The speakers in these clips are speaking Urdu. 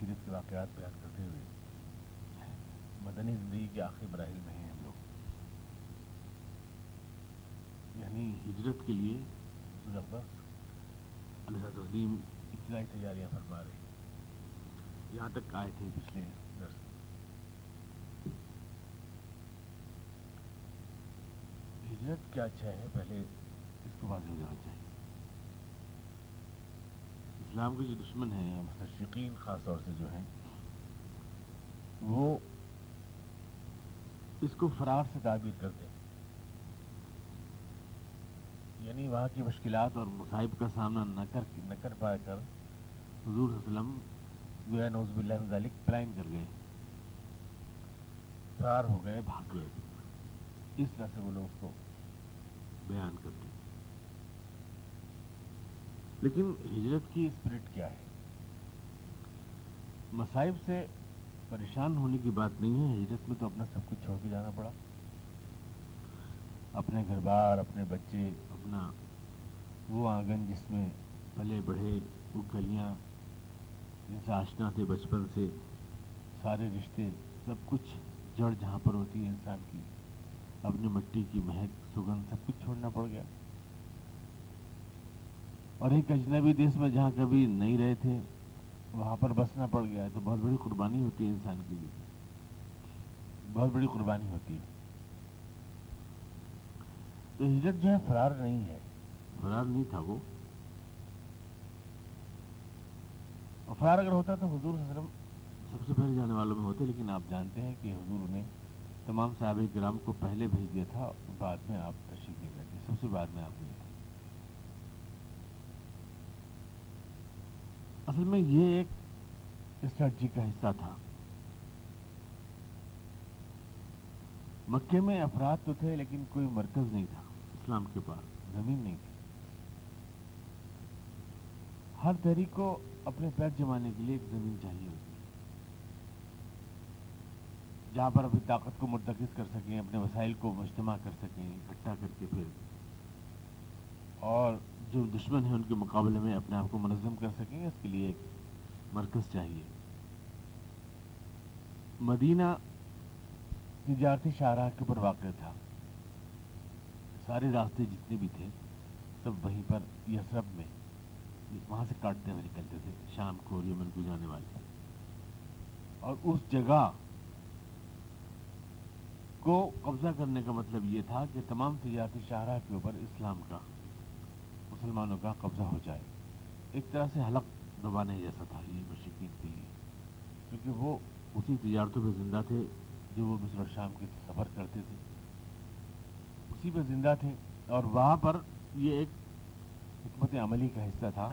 سیرت کے واقعات بیان کرتے ہوئے مدنی زندگی کے آخری مراحل میں ہیں ہم لوگ۔ یعنی ہجرت کے لیے زبردست اللہ تسلیم ابتدائی تیاریاں فرما رہے ہیں۔ یہاں تک آئے تھے پچھلے درس۔ ہجرت کیا اچھا ہے؟ پہلے اس کو واضح ہو جانا چاہیے۔ اسلام کے جو دشمن ہیں یعنی مستشقین خاص طور سے جو ہیں، وہ اس کو فرار سے تعبیر کرتے ہیں۔ یعنی وہاں کی مشکلات اور مصائب کا سامنا نہ کر نہ کر پا کر، حضور صلی اللہ علیہ وسلم گویا نوز باللہ من ذالک پلان کر گئے۔ فرار ہو گئے، بھاگ گئے۔ اس طرح سے وہ لوگ اس کو بیان کرتے ہیں۔ لیکن ہجرت کی اسپرٹ کیا ہے؟ مصائب سے پریشان ہونے کی بات نہیں ہے، ہجرت میں تو اپنا سب کچھ چھوڑ کے جانا پڑا۔ اپنے گھر بار، اپنے بچے، اپنا وہ آنگن جس میں پلے بڑھے، وہ گلیاں جن سے آشنا تھے بچپن سے، سارے رشتے، سب کچھ جڑ جہاں پر ہوتی ہے انسان کی۔ اپنی مٹی کی مہک، سگندھ، سب کچھ چھوڑنا پڑ گیا۔ اور ایک اجنبی دیش میں جہاں کبھی نہیں رہے تھے وہاں پر بسنا پڑ گیا ہے تو بہت بڑی قربانی ہوتی ہے انسان کے لیے۔ بہت بڑی قربانی ہوتی ہے۔ تو ہجرت جو ہے فرار نہیں ہے۔ فرار نہیں تھا وہ۔ اور فرار اگر ہوتا تو حضور صلی اللہ علیہ وسلم سب سے پہلے جانے والوں میں ہوتے لیکن آپ جانتے ہیں کہ حضور نے تمام صحابہ کرام کو پہلے بھیج دیا تھا بعد میں آپ تشریف لے گئے تھے۔ سب سے بعد میں آپ گئے اصل میں یہ ایک اسٹریٹجی کا حصہ تھا۔ مکے میں افراد تو تھے لیکن کوئی مرکز نہیں تھا، اسلام کے پاس زمین نہیں تھی۔ ہر تحریک کو اپنے پیر جمانے کے لیے ایک زمین چاہیے ہوتی ہے۔ جہاں پر اپنی طاقت کو مرتکز کر سکیں، اپنے وسائل کو مجتمع کر سکیں، اکٹھا کر کے پھر اور جو دشمن ہیں ان کے مقابلے میں اپنے آپ کو منظم کر سکیں، اس کے لیے ایک مرکز چاہیے۔ مدینہ تجارتی شاہراہ کے اوپر واقع تھا۔ سارے راستے جتنے بھی تھے، سب وہیں پر یسرب میں، وہاں سے کاٹتے ہوئے نکلتے تھے، شام کو یمن کو جانے والے۔ اور اس جگہ کو قبضہ کرنے کا مطلب یہ تھا کہ تمام تجارتی شاہراہ کے اوپر اسلام کا مسلمانوں کا قبضہ ہو جائے۔ ایک طرح سے حلق دبانے جیسا تھا یہ مشرقین کے لیے کیونکہ وہ اسی تجارتوں پہ زندہ تھے جو وہ مصر شام کے سفر کرتے تھے۔ اسی پہ زندہ تھے اور وہاں پر یہ ایک حکمت عملی کا حصہ تھا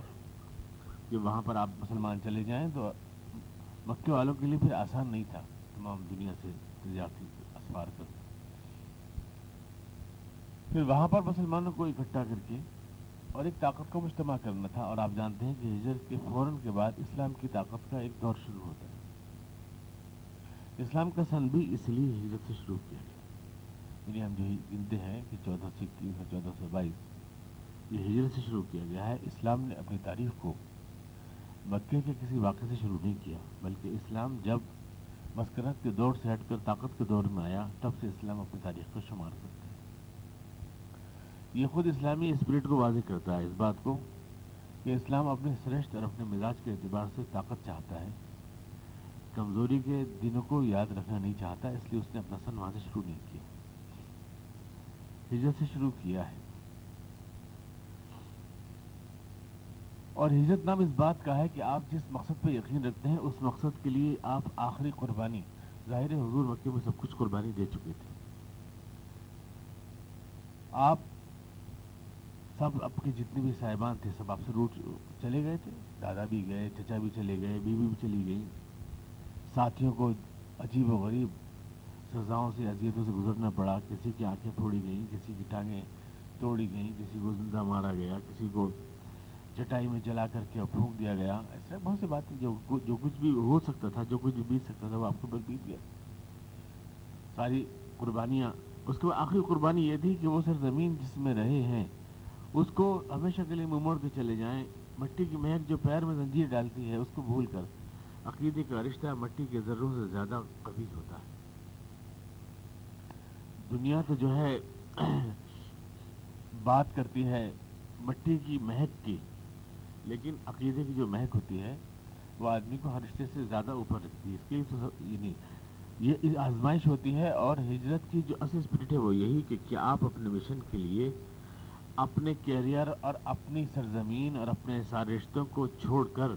کہ وہاں پر آپ مسلمان چلے جائیں تو مکے والوں کے لیے پھر آسان نہیں تھا تمام دنیا سے تجارتی اسفار کر پھر وہاں پر مسلمانوں کو اکٹھا کر کے اور ایک طاقت کو مجتمع کرنا تھا اور آپ جانتے ہیں کہ ہجرت کے فوراً کے بعد اسلام کی طاقت کا ایک دور شروع ہوتا ہے۔ اسلام کا سن بھی اس لیے ہجرت سے شروع کیا گیا۔ یعنی ہم جو گنتے ہیں کہ چودہ سو اکیس اور چودہ سو بائیس، یہ ہجرت سے شروع کیا گیا ہے۔ اسلام نے اپنی تاریخ کو مکے کے کسی واقعے سے شروع نہیں کیا، بلکہ اسلام جب مسکرت کے دور سے ہٹ کر طاقت کے دور میں آیا، تب سے اسلام اپنی تاریخ کو شمار کرتا ہے یہ خود اسلامی اسپرٹ کو واضح کرتا ہے اس بات کو کہ اسلام اپنے سرشت اور اپنے مزاج کے اعتبار سے طاقت چاہتا ہے۔ کمزوری کے دنوں کو یاد رکھنا نہیں چاہتا، اس لیے اس نے اپنا سن وہاں سے شروع نہیں کیا۔ ہجرت سے شروع کیا ہے۔ اور ہجرت نام اس بات کا ہے کہ آپ جس مقصد پہ یقین رکھتے ہیں، اس مقصد کے لیے آپ آخری قربانی، ظاہر حضور مکے میں سب کچھ قربانی دے چکے تھے۔ آپ سب آپ کے جتنے بھی صاحبان تھے، سب آپ سے روٹ چلے گئے تھے۔ دادا بھی گئے، چچا بھی چلے گئے، بیوی بھی چلی گئی۔ ساتھیوں کو عجیب و غریب سزاؤں سے، اذیتوں سے گزرنا پڑا۔ کسی کی آنکھیں پھوڑی گئیں، کسی کی ٹانگیں توڑی گئیں، کسی کو زندہ مارا گیا، کسی کو چٹائی میں جلا کر کے پھونک دیا گیا۔ ایسے بہت سی باتیں جو جو کچھ بھی ہو سکتا تھا، جو کچھ بھی بیت سکتا تھا، وہ آپ کو بس بیت گیا۔ ساری قربانیاں اس کے بعد آخری قربانی یہ تھی کہ وہ سرزمین جس میں رہے ہیں اس کو ہمیشہ کے لیے مموڑ کے چلے جائیں، مٹی کی مہک جو پیر میں زنجیر ڈالتی ہے، اس کو بھول کر۔ عقیدے کا رشتہ مٹی کے ذروں سے زیادہ قوی ہوتا ہے۔ دنیا تو جو ہے بات کرتی ہے مٹی کی مہک کی، لیکن عقیدے کی جو مہک ہوتی ہے، وہ آدمی کو ہر رشتے سے زیادہ اوپر رکھتی ہے۔ اس کے لیے یعنی یہ آزمائش ہوتی ہے اور ہجرت کی جو اصل اسپرٹ ہے وہ یہی کہ کیا آپ اپنے مشن کے لیے اپنے کیریئر اور اپنی سرزمین اور اپنے رشتوں کو چھوڑ کر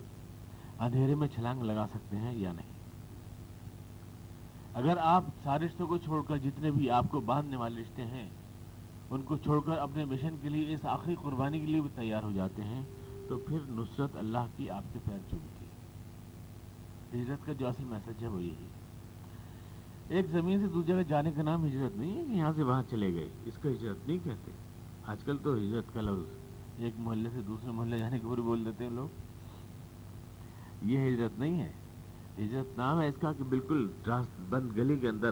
اندھیرے میں چھلانگ لگا سکتے ہیں یا نہیں۔ اگر آپ سارے رشتوں کو چھوڑ کر جتنے بھی آپ کو باندھنے والے رشتے ہیں، ان کو چھوڑ کر اپنے مشن کے لیے، اس آخری قربانی کے لیے بھی تیار ہو جاتے ہیں، تو پھر نصرت اللہ کی آپ کے پیر چومتی ہے ہجرت کا جو اصل میسج ہے وہ یہی ایک زمین سے دوسری جگہ جانے کا نام ہجرت نہیں ہے کہ یہاں سے وہاں چلے گئے۔ اس کا ہجرت نہیں کہتے۔ آج کل تو ہجرت کا لفظ ایک محلے سے دوسرے محلے جانے کے اوپر بول دیتے ہیں لوگ۔ یہ ہجرت نہیں ہے۔ ہجرت نام ہے اس کا کہ بالکل بند گلی کے اندر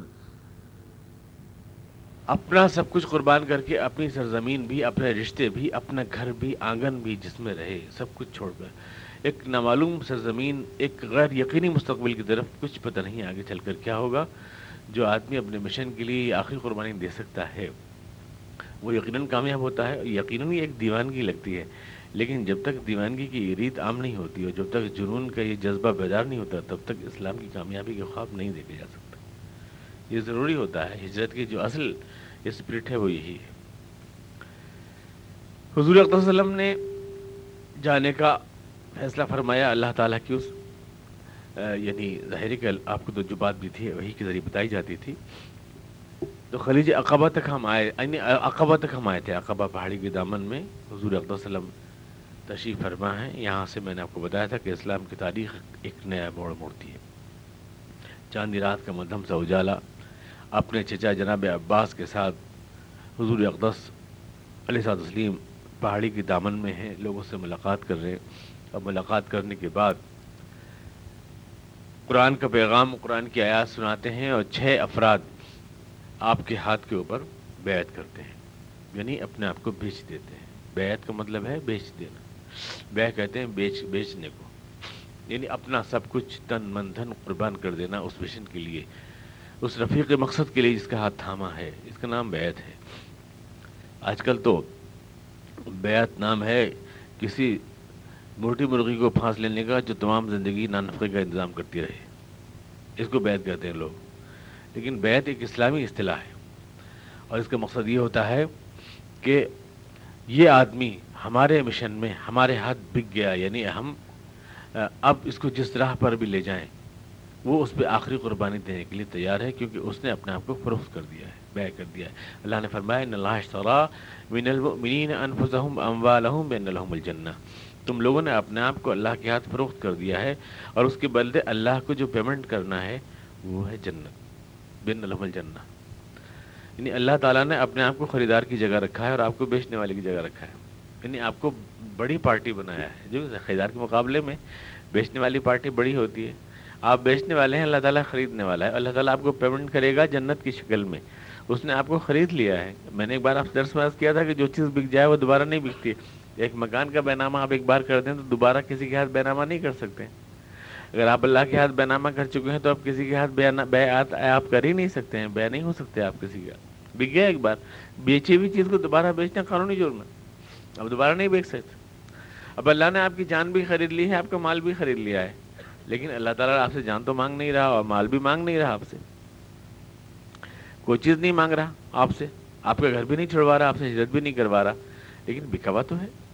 اپنا سب کچھ قربان کر کے اپنی سرزمین بھی، اپنے رشتے بھی، اپنا گھر بھی، آنگن بھی جس میں رہے، سب کچھ چھوڑ کر۔ ایک نامعلوم سرزمین، ایک غیر یقینی مستقبل کی طرف کچھ پتہ نہیں آگے چل کر کیا ہوگا۔ جو آدمی اپنے مشن کے لیے آخری قربانی دے سکتا ہے۔ وہ یقیناً کامیاب ہوتا ہے یقیناً ایک دیوانگی لگتی ہے۔ لیکن جب تک دیوانگی کی ریت عام نہیں ہوتی اور جب تک جنون کا یہ جذبہ بیدار نہیں ہوتا، تب تک اسلام کی کامیابی کے خواب نہیں دیکھے جا سکتا یہ ضروری ہوتا ہے، ہجرت کی جو اصل اسپرٹ ہے وہ یہی ہے۔ حضور اقدام وسلم نے جانے کا فیصلہ فرمایا، اللہ تعالیٰ کی اس یعنی ظاہری کہ آپ کو تو جو بات بھی تھی وہی کے ذریعے بتائی جاتی تھی۔ تو خلیج اقبا تک ہم آئے یعنی اقبا تک ہم آئے تھے اقبا پہاڑی کے دامن میں۔ حضور اقدام وسلم تشریف فرما ہے یہاں سے میں نے آپ کو بتایا تھا کہ اسلام کی تاریخ ایک نیا موڑ موڑتی ہے۔ چاندی رات کا مدھم سا اجالا۔ اپنے چچا جناب عباس کے ساتھ حضور اقدس علیہ صاحب تسلیم پہاڑی کی دامن میں ہیں، لوگوں سے ملاقات کر رہے ہیں۔ اور ملاقات کرنے کے بعد قرآن کا پیغام، قرآن کی آیات سناتے ہیں اور چھ افراد آپ کے ہاتھ کے اوپر بیعت کرتے ہیں یعنی اپنے آپ کو بیچ دیتے ہیں۔ بیعت کا مطلب ہے بیچ دینا۔ بیع کہتے ہیں بیچ، بیچنے کو۔ یعنی اپنا سب کچھ تن من دھن قربان کر دینا اس مشن کے لیے، اس رفیق مقصد کے لیے جس کا ہاتھ تھاما ہے، اس کا نام بیعت ہے۔ آج کل تو بیعت نام ہے کسی موٹی مرغی کو پھانس لینے کا جو تمام زندگی نانفقے کا انتظام کرتی رہے۔ اس کو بیعت کہتے ہیں لوگ۔ لیکن بیعت ایک اسلامی اصطلاح ہے۔ اور اس کا مقصد یہ ہوتا ہے کہ یہ آدمی ہمارے مشن میں ہمارے ہاتھ بک گیا یعنی ہم اب اس کو جس راہ پر بھی لے جائیں، وہ اس پہ آخری قربانی دینے کے لیے تیار ہے کیونکہ اس نے اپنے آپ کو فروخت کر دیا ہے بے کر دیا ہے۔ اللہ نے فرمایا الجنہ۔ تم لوگوں نے اپنے آپ کو اللہ کے ہاتھ فروخت کر دیا ہے اور اس کے بدلے اللہ کو جو پیمنٹ کرنا ہے وہ ہے جنت۔ بن الحم الجنہ یعنی اللہ تعالیٰ نے اپنے آپ کو خریدار کی جگہ رکھا ہے اور آپ کو بیچنے والے کی جگہ رکھا ہے۔ یعنی آپ کو بڑی پارٹی بنایا ہے۔ جو خریدار کے مقابلے میں بیچنے والی پارٹی بڑی ہوتی ہے۔ آپ بیچنے والے ہیں، اللہ تعالیٰ خریدنے والا ہے۔ اللہ تعالیٰ آپ کو پیمنٹ کرے گا جنت کی شکل میں۔ اس نے آپ کو خرید لیا ہے۔ میں نے ایک بار آپ سے درس باز کیا تھا کہ جو چیز بک جائے وہ دوبارہ نہیں بکتی۔ ایک مکان کا بینامہ آپ ایک بار کر دیں تو دوبارہ کسی کے ہاتھ بینامہ نہیں کر سکتے۔ اگر آپ اللہ کے ہاتھ بینامہ کر چکے ہیں تو آپ کسی کے ہاتھ بے آپ کر ہی نہیں سکتے ہیں، بے نہیں ہو سکتے آپ کسی کا بک گیا ایک بار، بیچی ہوئی چیز کو دوبارہ بیچنا قانونی جرم ہے۔ اب دوبارہ نہیں بیچ سکتے۔ اب اللہ نے آپ کی جان بھی خرید لی ہے، آپ کا مال بھی خرید لیا ہے۔ لیکن اللہ تعالیٰ آپ سے جان تو مانگ نہیں رہا اور مال بھی مانگ نہیں رہا آپ سے۔ کوئی چیز نہیں مانگ رہا آپ سے۔ آپ کا گھر بھی نہیں چھڑوا رہا، آپ سے ہجرت بھی نہیں کروا رہا۔ لیکن بکھوا تو ہے۔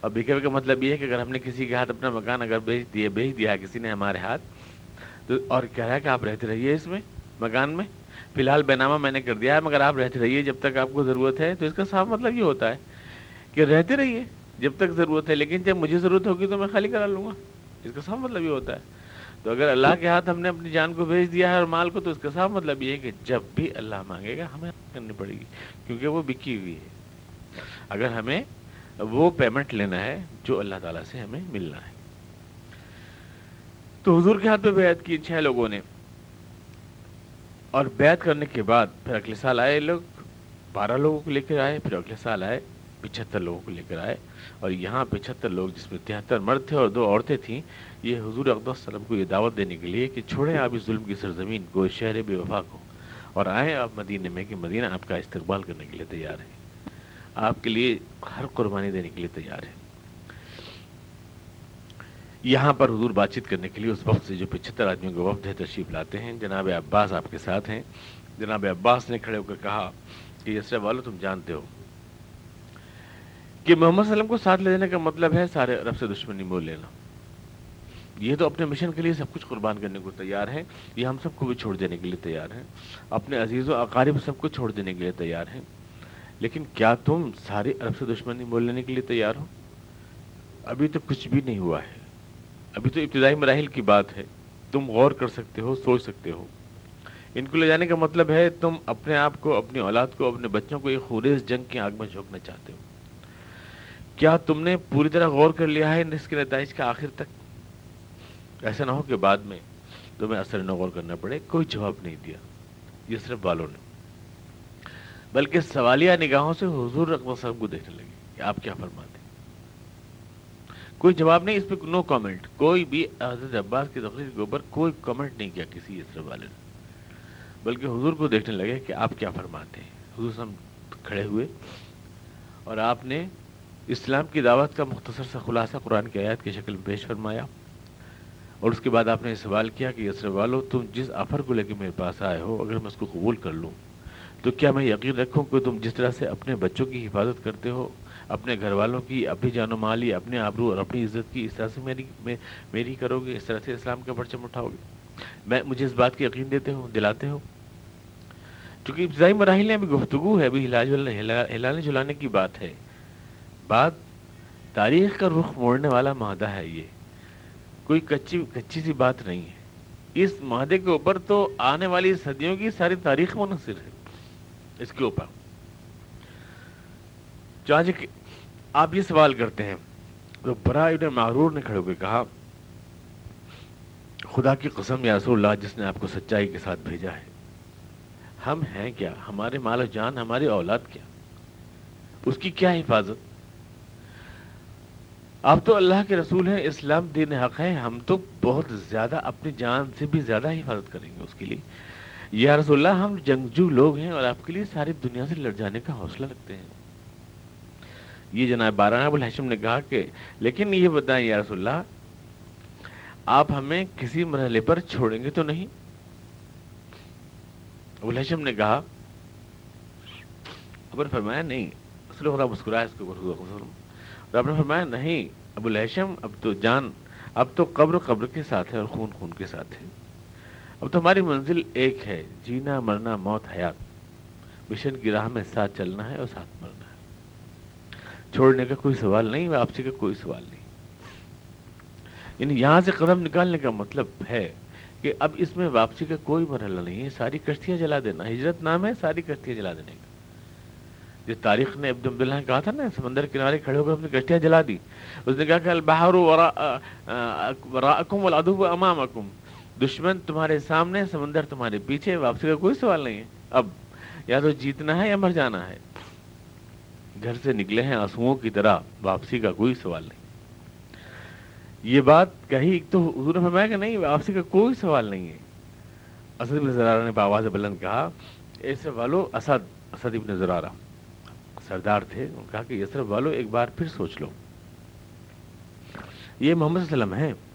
اور بکھوے کا مطلب یہ ہے کہ اگر ہم نے کسی کے ہاتھ اپنا مکان اگر بیچ دیا بیچ دیا کسی نے ہمارے ہاتھ، تو اور کہہ رہا ہے کہ آپ رہتے رہیے اس میں، مکان میں؟ فی الحال بینامہ میں نے کر دیا ہے، مگر آپ رہتے رہیے جب تک آپ کو ضرورت ہے، تو اس کا صاف مطلب یہ ہوتا ہے کہ رہتے رہیے جب تک ضرورت ہے، لیکن جب مجھے ضرورت ہوگی تو میں خالی کرا لوں گا۔ اس کا صاف مطلب یہ ہوتا ہے۔ تو اگر اللہ کے ہاتھ ہم نے اپنی جان کو بھیج دیا ہے اور مال کو، تو اس کا صاف مطلب یہ ہے کہ جب بھی اللہ مانگے گا ہمیں کرنی پڑے گی، کیونکہ وہ بکی ہوئی ہے۔ اگر ہمیں وہ پیمنٹ لینا ہے جو اللہ تعالیٰ سے ہمیں ملنا ہے۔ تو حضور کے ہاتھ پہ بیعت کی چھ لوگوں نے۔ اور بیعت کرنے کے بعد پھر اگلے سال آئے لوگ، بارہ لوگوں کو لے کے آئے، پھر اگلے سال آئے، پچہتر لوگوں کو لے کر آئے۔ اور یہاں پچہتر لوگ جس میں تہتر مرد تھے اور دو عورتیں تھیں، یہ حضور اقدس وسلم کو یہ دعوت دینے کے لیے کہ چھوڑیں آپ اس ظلم کی سرزمین کو شہر بے وفا کو۔ اور آئیں آپ مدینہ میں، کہ مدینہ آپ کا استقبال کرنے کے لیے تیار ہے آپ کے لیے ہر قربانی دینے کے لیے تیار ہے۔ یہاں پر حضور بات چیت کرنے کے لیے اس وقت سے جو پچہتر آدمیوں کے وقت ہے تشریف لاتے ہیں۔ جناب عباس آپ کے ساتھ ہیں۔ جناب عباس نے کھڑے ہو کر کہا کہ یسر والو، تم جانتے ہو کہ محمد صلی اللہ علیہ وسلم کو ساتھ لے جانے کا مطلب ہے سارے عرب سے دشمنی مول لینا۔ یہ تو اپنے مشن کے لیے سب کچھ قربان کرنے کو تیار ہے یہ ہم سب کو بھی چھوڑ دینے کے لیے تیار ہیں۔ اپنے عزیز و اقارب سب کو چھوڑ دینے کے لیے تیار ہیں۔ لیکن کیا تم سارے عرب سے دشمنی مول لینے کے لیے تیار ہو؟ ابھی تو کچھ بھی نہیں ہوا ہے۔ ابھی تو ابتدائی مراحل کی بات ہے۔ تم غور کر سکتے ہو، سوچ سکتے ہو۔ ان کو لے جانے کا مطلب ہے، تم اپنے آپ کو، اپنی اولاد کو، اپنے بچوں کو ایک خوریز جنگ کی آگ میں جھونکنا چاہتے ہو۔ کیا تم نے پوری طرح غور کر لیا ہے اس کے نتائج کا آخر تک؟ ایسا نہ ہو کہ بعد میں تمہیں اثر نہ غور کرنا پڑے، کوئی جواب نہیں دیا۔ یہ صرف والوں نے۔ بلکہ سوالیہ نگاہوں سے حضور رقم صاحب کو دیکھنے لگے کہ آپ کیا فرماتے کوئی جواب نہیں، اس پہ نو کامنٹ کوئی بھی حضرت عباس کی تقریر کے اوپر کوئی کامنٹ نہیں کیا کسی یسر والے نے. بلکہ حضور کو دیکھنے لگے کہ آپ کیا فرماتے ہیں؟ حضور صاحب کھڑے ہوئے اور آپ نے اسلام کی دعوت کا مختصر سا خلاصہ قرآن کی آیات کی شکل میں پیش فرمایا اور اس کے بعد آپ نے سوال کیا کہ یسر والو تم جس آفر کو لے کے میرے پاس آئے ہو، اگر میں اس کو قبول کر لوں تو کیا میں یقین رکھوں کہ تم جس طرح سے اپنے بچوں کی حفاظت کرتے ہو، اپنے گھر والوں کی، اپنی جان و مالی اپنے آبرو اور اپنی عزت کی، اس طرح سے میری میری کرو گے، اس طرح سے اسلام کا پرچم اٹھاؤ گے۔ میں، مجھے اس بات کی یقین دیتے ہو دلاتے ہو چونکہ ابتدائی مراحل میں ابھی گفتگو ہے، ابھی ہلانے جلانے کی بات ہے۔ بات تاریخ کا رخ موڑنے والا مادہ ہے یہ۔ کوئی کچی کچی سی بات نہیں ہے۔ اس مادے کے اوپر تو آنے والی صدیوں کی ساری تاریخ منحصر ہے۔ اس کے اوپر۔ چانچہ آپ یہ سوال کرتے ہیں، تو برا ابن معرور نے کھڑے ہو کے کہا، خدا کی قسم یا رسول اللہ، جس نے آپ کو سچائی کے ساتھ بھیجا ہے، ہم ہیں کیا؟ ہمارے مال و جان، ہماری اولاد کیا؟ اس کی کیا حفاظت؟ آپ تو اللہ کے رسول ہیں، اسلام دین حق ہے، ہم تو بہت زیادہ اپنی جان سے بھی زیادہ حفاظت کریں گے اس کے لیے۔ یا رسول اللہ، ہم جنگجو لوگ ہیں اور آپ کے لیے ساری دنیا سے لڑ جانے کا حوصلہ رکھتے ہیں۔ یہ جناب بارہ، ابو الحشم نے کہا کہ، لیکن یہ بتائیں یا رسول اللہ، آپ ہمیں کسی مرحلے پر چھوڑیں گے تو نہیں؟ ابو الحشم نے کہا ابر فرمایا، نہیں مسکرایا اس کو رب نے فرمایا، نہیں، ابو الحشم، اب تو جان، اب تو قبر قبر کے ساتھ ہے اور خون خون کے ساتھ ہے۔ اب تو ہماری منزل ایک ہے، جینا، مرنا، موت، حیات۔ مشن کی راہ میں ساتھ چلنا ہے اور ساتھ مرنا ہے۔ چھوڑنے کا کوئی سوال نہیں، واپسی کا کوئی سوال نہیں۔ یعنی یہاں سے قدم نکالنے کا مطلب ہے کہ اب اس میں واپسی کا کوئی مرحلہ نہیں ہے، ساری کشتیاں جلا دینا۔ ہجرت نام ہے، ساری کشتیاں جلا دینے کا۔ جس تاریخ نے عبد عبداللہ نے کہا تھا نا، سمندر کنارے کھڑے ہو کر اپنی کشتیاں جلا دی۔ اس نے کہا کہ البحر وراءکم والعدو امامکم۔ دشمن تمہارے سامنے، سمندر تمہارے پیچھے، واپسی کا کوئی سوال نہیں ہے۔ اب یا تو جیتنا ہے یا مر جانا ہے۔ گھر سے نکلے ہیں آنسوؤں کی طرح، واپسی کا کوئی سوال نہیں۔ یہ بات کہی تو حضور نے فرمایا کہ نہیں، واپسی کا کوئی سوال نہیں ہے۔ اسد ابن زرارہ نے باواز بلند کہا ایسے والو، اسد اسد ابن زرارہ۔ سردار تھے، انہوں نے کہا کہ یسرف والو، ایک بار پھر سوچ لو۔ یہ محمد صلی اللہ علیہ وسلم ہے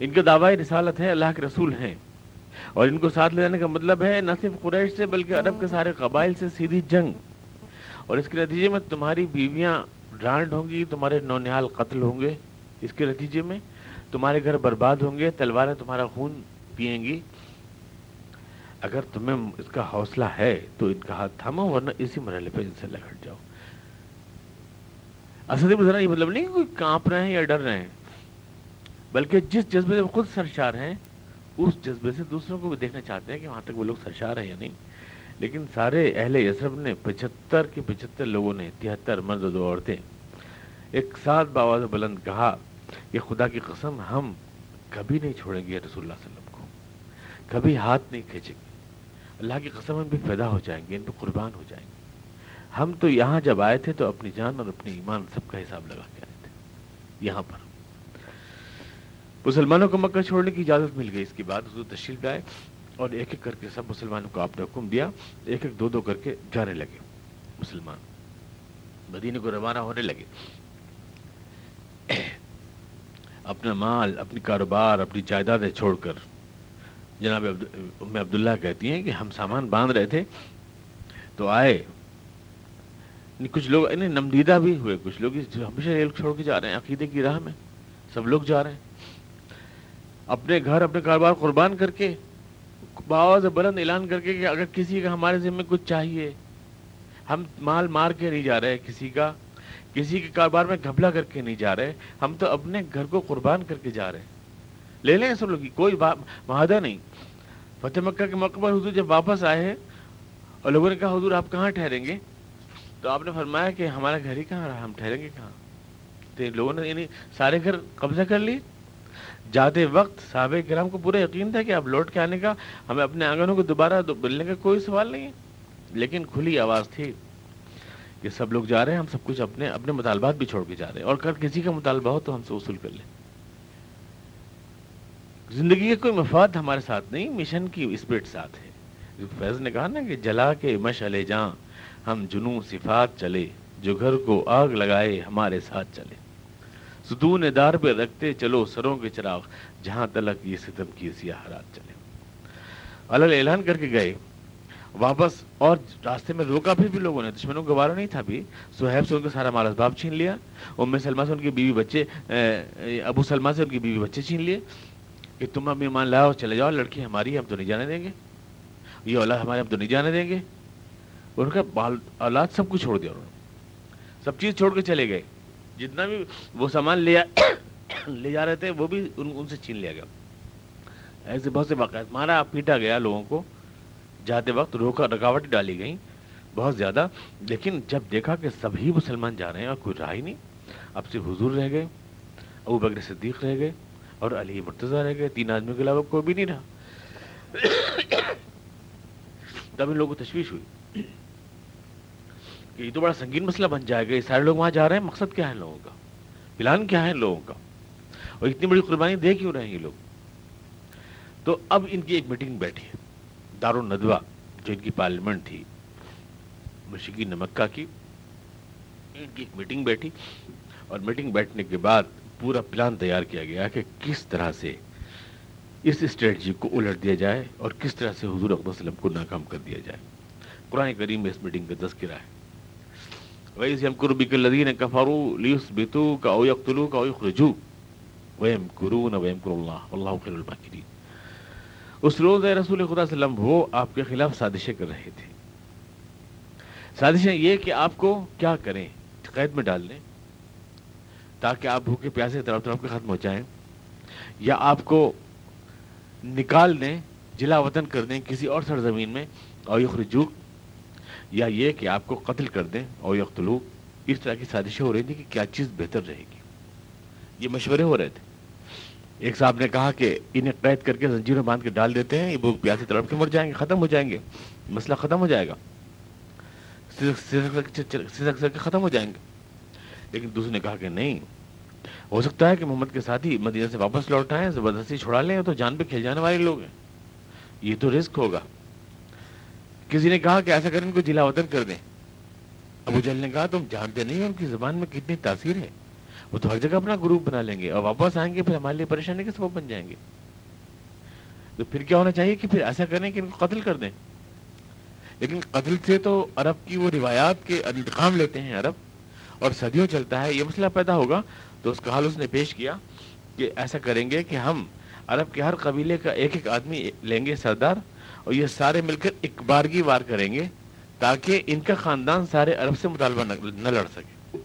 ان کا دعوی رسالت ہے اللہ کے رسول ہیں۔ اور ان کو ساتھ لے جانے کا مطلب ہے، نہ صرف قریش سے بلکہ عرب کے سارے قبائل سے سیدھی جنگ۔ اور اس کے نتیجے میں تمہاری بیویاں ڈانڈ ہوں گی، تمہارے نونیال قتل ہوں گے۔ اس کے نتیجے میں تمہارے گھر برباد ہوں گے، تلواریں تمہارا خون پئیں گی۔ اگر تمہیں اس کا حوصلہ ہے تو ان کا ہاتھ تھامو، ورنہ اسی مرحلے پہ ان سے لگٹ جاؤ۔ اصل میں یہ مطلب نہیں کوئی کانپ رہے ہیں یا ڈر رہے ہیں۔ بلکہ جس جذبے سے وہ خود سرشار ہیں، اس جذبے سے دوسروں کو بھی دیکھنا چاہتے ہیں کہ وہاں تک وہ لوگ سرشار ہیں یا نہیں۔ لیکن سارے اہل یسرف نے پچہتر کے پچہتر لوگوں نے تہتر مرد دو عورتیں۔ ایک ساتھ باواز بلند کہا کہ خدا کی قسم، ہم کبھی نہیں چھوڑیں گے رسول اللہ صلی اللہ علیہ وسلم کو۔ کبھی ہاتھ نہیں کھینچیں گے۔ اللہ کی قسم، ہم بھی پیدا ہو جائیں گے، ان پہ قربان ہو جائیں گے۔ ہم تو یہاں جب آئے تھے تو اپنی جان اور اپنی ایمان سب کا حساب لگا کے آئے تھے۔ یہاں پر۔ مسلمانوں کو مکہ چھوڑنے کی اجازت مل گئی۔ اس کے بعد حضور تشریف لائے اور ایک ایک کر کے سب مسلمانوں کو آپ نے حکم دیا۔ ایک ایک، دو دو کر کے جانے لگے مسلمان۔ مدینے کو روانہ ہونے لگے۔ اپنا مال، اپنی کاروبار، اپنی جائیدادیں چھوڑ کر جناب ام عبداللہ کہتی ہیں کہ ہم سامان باندھ رہے تھے تو آئے۔ یعنی کچھ لوگ یعنی نمدیدہ بھی ہوئے۔ کچھ لوگ ہمیشہ چھوڑ کے جا رہے ہیں، عقیدے کی راہ میں۔ سب لوگ جا رہے ہیں۔ اپنے گھر، اپنے کاروبار قربان کر کے باواز بلند اعلان کر کے کہ اگر کسی کا ہمارے ذمہ کچھ چاہیے، ہم مال مار کے نہیں جا رہے، کسی کا، کسی کے کاروبار میں گھبلا کر کے نہیں جا رہے، ہم تو اپنے گھر کو قربان کر کے جا رہے ہیں۔ لے لیں سب لوگ، کوئی معاہدہ نہیں۔ فتح مکہ کے موقع پر حضور جب واپس آئے ہیں اور لوگوں نے کہا، حضور، آپ کہاں ٹھہریں گے؟ تو آپ نے فرمایا کہ ہمارا گھر ہی کہاں رہا، ہم ٹھہریں گے کہاں؟ تو لوگوں نے یعنی سارے گھر قبضہ کر لی جاتے وقت صحابہ کرام کو پورا یقین تھا کہ اب لوٹ کے آنے کا، ہمیں اپنے آنگنوں کو دوبارہ ملنے کا کوئی سوال نہیں ہے۔ لیکن کھلی آواز تھی کہ سب لوگ جا رہے ہیں، ہم سب کچھ اپنے اپنے مطالبات بھی چھوڑ کے جا رہے ہیں۔ اور کر کسی کا مطالبہ ہو تو ہم سے وصول کر لیں۔ زندگی کا کوئی مفاد ہمارے ساتھ نہیں، مشن کی اسپرٹ ساتھ ہے۔ فیض نے کہا نا کہ جلا کے مشعل جاں ہم جنو صفات چلے، جو گھر کو آگ لگائے، ہمارے ساتھ چلے۔ ستون دار پہ رکھتے چلو سروں کے چراغ، جہاں تلک یہ ستم کی سیاہ رات چلے۔ الل اعلان کر کے گئے۔ واپس اور راستے میں روکا پھر بھی لوگوں نے۔ دشمنوں کو گوارا نہیں تھا بھی۔ سہیب سے ان کا سارا مال اسباب چھین لیا۔ ام سلمہ سے ان کی بیوی بچے ابو سلمہ سے ان کی بیوی بچے چھین لیے۔ کہ تم اب ایمان لاؤ چلے جاؤ، لڑکی ہماری ہم تو نہیں جانے دیں گے۔ یہ اولاد ہمارے ہم تو نہیں جانے دیں گے۔ ان کا بال، اولاد سب کچھ چھوڑ دیا انہوں نے۔ سب چیز چھوڑ کے چلے گئے۔ جتنا بھی وہ سامان لے لے جا رہے تھے، وہ بھی ان ان سے چھین لیا گیا۔ ایسے بہت سے واقعات۔ مارا پیٹا گیا لوگوں کو۔ جاتے وقت روکا رکاوٹ ڈالی گئی بہت زیادہ۔ لیکن جب دیکھا کہ سبھی مسلمان جا رہے ہیں اور کوئی راہ ہی نہیں، اب سے حضور رہ گئے، ابو بکر صدیق رہ گئے اور علی مرتضیٰ رہ گئے۔ تین آدمیوں کے علاوہ کوئی بھی نہیں رہا۔ تب ان لوگوں کو تشویش ہوئی۔ یہ تو بڑا سنگین مسئلہ بن جائے گا، یہ سارے لوگ وہاں جا رہے ہیں، مقصد کیا ہے لوگوں کا؟ پلان کیا ہے لوگوں کا؟ اور اتنی بڑی قربانی دے کیوں رہے ہیں یہ لوگ؟ تو اب ان کی ایک میٹنگ بیٹھی ہے دار جو ان کی پارلیمنٹ تھی مشکی نمکہ کی۔ ان کی ایک میٹنگ بیٹھی، اور میٹنگ بیٹھنے کے بعد پورا پلان تیار کیا گیا کہ کس طرح سے اس اسٹریٹجی کو الٹ دیا جائے اور کس طرح سے حضور اقبال وسلم کو ناکام کر دیا جائے۔ قرآن کریم میں اس میٹنگ کا تذکرہ ہے۔ ویسے ہم قربی کے لدین کفارو لیس بیتو کا او یقتلو کا او یخرجو ویم کرون ویم کر اللہ اللہ خیر الباکرین اس روز رسول خدا صلی اللہ علیہ وسلم، وہ آپ کے خلاف سازشیں کر رہے تھے۔ سازشیں یہ کہ آپ کو کیا کریں؟ قید میں ڈال دیں تاکہ آپ بھوکے پیاسے طرف طرف کے ختم ہو جائیں۔ یا آپ کو نکال دیں جلا وطن کر دیں کسی اور سرزمین میں، اور یخرجو یا یہ کہ آپ کو قتل کر دیں اور یختلو اس طرح کی سازشیں ہو رہی تھی کہ کیا چیز بہتر رہے گی؟ یہ مشورے ہو رہے تھے۔ ایک صاحب نے کہا کہ انہیں قید کر کے زنجیروں باندھ کے ڈال دیتے ہیں، یہ بھوک پیاسی تڑپ کے مر جائیں گے، ختم ہو جائیں گے۔ مسئلہ ختم ہو جائے گا۔ ختم ہو جائیں گے۔ لیکن دوسرے نے کہا کہ نہیں، ہو سکتا ہے کہ محمد کے ساتھی مدینہ سے واپس لوٹ آئیں، زبردستی چھڑا لیں تو جان پہ کھیل جانے والے لوگ ہیں۔ یہ تو رسک ہوگا۔ کسی نے کہا کہ ایسا کریں ان کو جلا وطن کر دیں۔ ابو جل نے کہا، تم جانتے نہیں ان کی زبان میں کتنی تاثیر ہے۔ وہ تو ہر جگہ اپنا گروپ بنا لیں گے اور واپس آئیں گے، پھر ہمارے لیے پریشانی کے سبب بن جائیں گے۔ تو پھر کیا ہونا چاہیے کہ پھر ایسا کریں کہ ان کو قتل کر دیں؟ لیکن قتل سے تو عرب کی وہ روایات کے انتقام لیتے ہیں عرب، اور صدیوں چلتا ہے، یہ مسئلہ پیدا ہوگا۔ تو اس کا حال اس نے پیش کیا کہ ایسا کریں گے کہ ہم عرب کے ہر قبیلے کا ایک ایک آدمی لیں گے سردار۔ اور یہ سارے مل کر ایک بارگی وار کریں گے تاکہ ان کا خاندان سارے عرب سے مطالبہ نہ لڑ سکے۔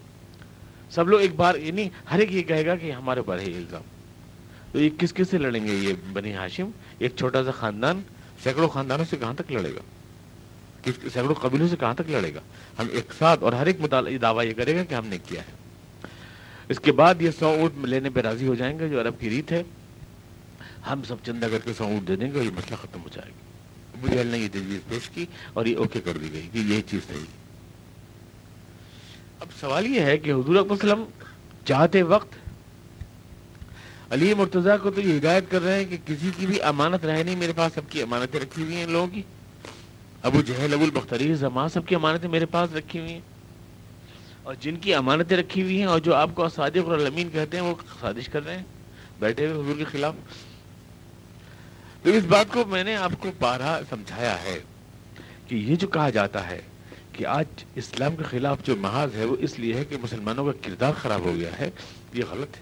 سب لوگ ایک بار یعنی ہر ایک یہ کہے گا کہ ہمارے اوپر ہے الزام۔ تو یہ کس کس سے لڑیں گے یہ بنی ہاشم؟ ایک چھوٹا سا خاندان سینکڑوں خاندانوں سے کہاں تک لڑے گا؟ سینکڑوں قبیلوں سے کہاں تک لڑے گا؟ ہم ایک ساتھ اور ہر ایک مطالعہ دعویٰ یہ کرے گا کہ ہم نے کیا ہے۔ اس کے بعد یہ سو اونٹ لینے پہ راضی ہو جائیں گے جو عرب کی ریت ہے۔ ہم سب چندہ کر کے سو اونٹ دے دیں گے اور یہ مسئلہ ختم ہو جائے گا۔ مجھے نے یہ تجویز پیش کی اور یہ اوکے کر دی گئی کہ یہی چیز صحیح اب سوال یہ ہے کہ حضور اکبر وسلم چاہتے وقت علی مرتضیٰ کو تو یہ ہدایت کر رہے ہیں کہ کسی کی بھی امانت رہے نہیں، میرے پاس سب کی امانتیں رکھی ہوئی ہیں لوگوں کی۔ ابو جہل، ابو البختری زمان سب کی امانتیں میرے پاس رکھی ہوئی ہیں۔ اور جن کی امانتیں رکھی ہوئی ہیں اور جو آپ کو صادق اور علمین کہتے ہیں، وہ سازش کر رہے ہیں، بیٹھے ہوئے حضور کے خلاف۔ تو اس بات کو میں نے آپ کو بارہ سمجھایا ہے کہ یہ جو کہا جاتا ہے کہ آج اسلام کے خلاف جو محاذ ہے وہ اس لیے ہے کہ مسلمانوں کا کردار خراب ہو گیا ہے، یہ غلط ہے۔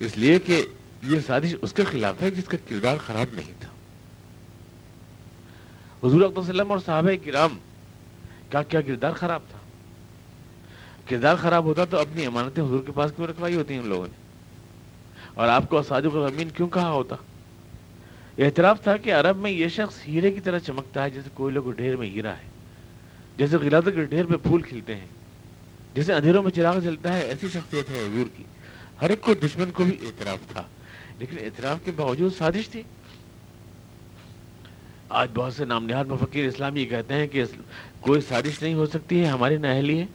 اس لیے کہ یہ سازش اس کے خلاف ہے جس کا کردار خراب نہیں تھا۔ حضور اکبر وسلم اور صحابہ کرام کا کیا کردار خراب تھا؟ کردار خراب ہوتا تو اپنی امانتیں حضور کے پاس کیوں رکھوائی ہوتی ہیں ان لوگوں نے؟ اور آپ کو اسادق الامین کیوں کہا ہوتا؟ اعتراف تھا کہ عرب میں یہ شخص ہیرے کی طرح چمکتا ہے، جیسے کوئی لوگ ڈھیر میں ہیرا ہے، جیسے غلط کے ڈھیر پہ پھول کھلتے ہیں، جیسے اندھیروں میں چراغ جلتا ہے، ایسی شخصیت ہے حضور کی۔ ہر ایک کو دشمن کو بھی اعتراف تھا، لیکن اعتراف کے باوجود سازش تھی۔ آج بہت سے نام نہاد مفکر اسلام یہ کہتے ہیں کہ کوئی سازش نہیں ہو سکتی ہے، ہماری ناہلی ہے۔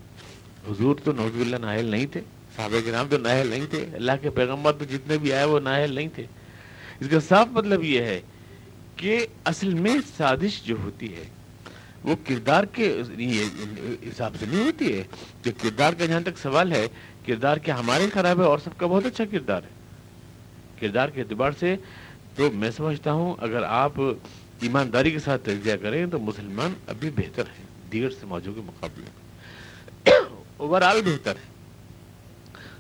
حضور تو نوز اللہ ناہل نہیں تھے۔ صحابہ کرام تو ناہل نہیں تھے، اللہ کے پیغمبر تو جتنے بھی آئے وہ ناہل نہیں تھے۔ اس کا صاف مطلب یہ ہے کہ اصل میں سازش جو ہوتی ہے، وہ کردار کے حساب سے نہیں ہوتی ہے۔ جو کردار کا جہاں تک سوال ہے، کردار کیا ہمارے خراب ہے اور سب کا بہت اچھا کردار ہے۔ کردار کے اعتبار سے تو میں سمجھتا ہوں، اگر آپ ایمانداری کے ساتھ تجزیہ کریں تو مسلمان ابھی بہتر ہیں، دیگر سماجوں کے مقابلے۔ اوور آل بہتر ہے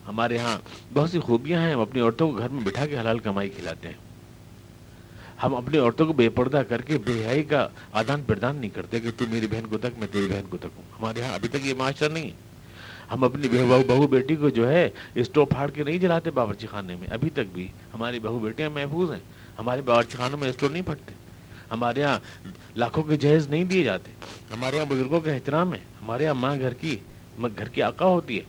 ہمارے ہاں بہت سی خوبیاں ہیں، ہم اپنی عورتوں کو گھر میں بٹھا کے حلال کمائی کھلاتے ہیں۔ ہم اپنی عورتوں کو بے پردہ کر کے بے حیائی کا آدان پردان نہیں کرتے کہ تو میری بہن کو تک، میں تیری بہن کو تک ہوں۔ ہمارے ہاں ابھی تک یہ معاشرہ نہیں۔ ہے ہم اپنی بہو بہو بیٹی کو جو ہے، اسٹوو پھاڑ کے نہیں جلاتے باورچی خانے میں۔ ابھی تک بھی ہماری بہو بیٹیاں محفوظ ہیں۔ ہمارے باورچی خانوں میں اسٹو نہیں پھٹتے۔ ہمارے یہاں لاکھوں کے جہیز نہیں دیے جاتے۔ ہمارے یہاں بزرگوں کا احترام ہے ہمارے یہاں ماں گھر کی گھر کی آقا ہوتی ہے۔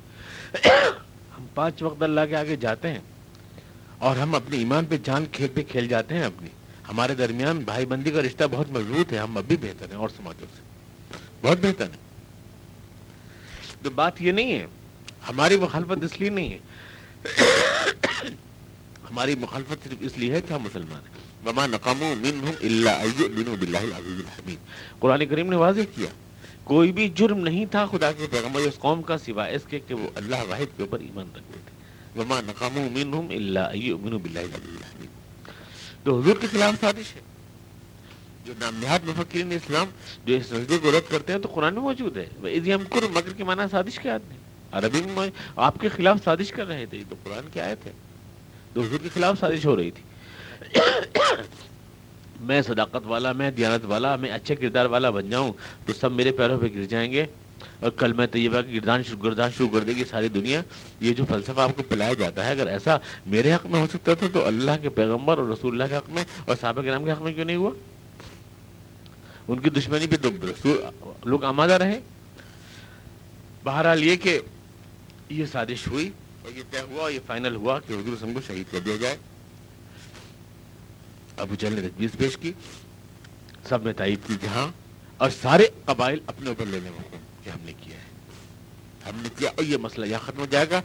ہم پانچ وقت اللہ کے آگے جاتے ہیں اور ہم اپنے ایمان پہ جان کھیل پہ کھیل جاتے ہیں اپنی۔ ہمارے درمیان بھائی بندی کا رشتہ بہت مضبوط ہے ہم اب بھی بہتر ہیں اور سماجوں سے۔ بہت بہتر ہے تو بات یہ نہیں ہے ہماری مخالفت اس لیے نہیں ہے۔ ہماری مخالفت صرف اس لیے ہے کہ ہم مسلمان ہیں۔ وما العزيز الحميد۔ قرآن کریم نے واضح کیا۔ کوئی بھی جرم نہیں تھا خدا کے پیغمبر اس قوم کا سوا اس کے کہ وہ اللہ واحد کے اوپر ایمان رکھتے تھے۔ وما نقموا منهم الا ان يؤمنوا تو حضور کے خلاف سازش ہے۔ جو نام نہاد مفکرین اسلام، جو اس نزدے کو رد کرتے ہیں تو قرآن میں موجود ہے۔ اذ یمکر مگر کے معنی سازش کے آدمی؟ عربی میں آپ کے خلاف سازش کر رہے تھے تو قرآن کی آیت ہے۔ تو حضور کے خلاف سازش ہو رہی تھی۔ میں صداقت والا، میں دیانت والا، میں اچھے کردار والا بن جاؤں تو سب میرے پیروں پہ گر جائیں گے اور کل میں طیبہ کی گردان گردان شروع کر دے گی ساری دنیا۔ یہ جو فلسفہ آپ کو پلایا جاتا ہے، اگر ایسا میرے حق میں ہو سکتا تھا تو اللہ کے پیغمبر اور رسول اللہ کے حق میں اور صحابہ کے نام کے حق میں کیوں نہیں ہوا؟ ان کی دشمنی پہ تو لوگ آمادہ رہے۔ بہرحال یہ کہ یہ سازش ہوئی اور یہ طے ہوا یہ فائنل ہوا کہ حضور رسم کو شہید کر دیا جائے۔ ابو جل نے تجویز پیش کی، سب نے تائید کی جہاں اور سارے قبائل اپنے اوپر لینے میں کہ ہم نے کیا ہے۔ ہم نے کیا، اور یہ مسئلہ یہاں ختم ہو جائے گا۔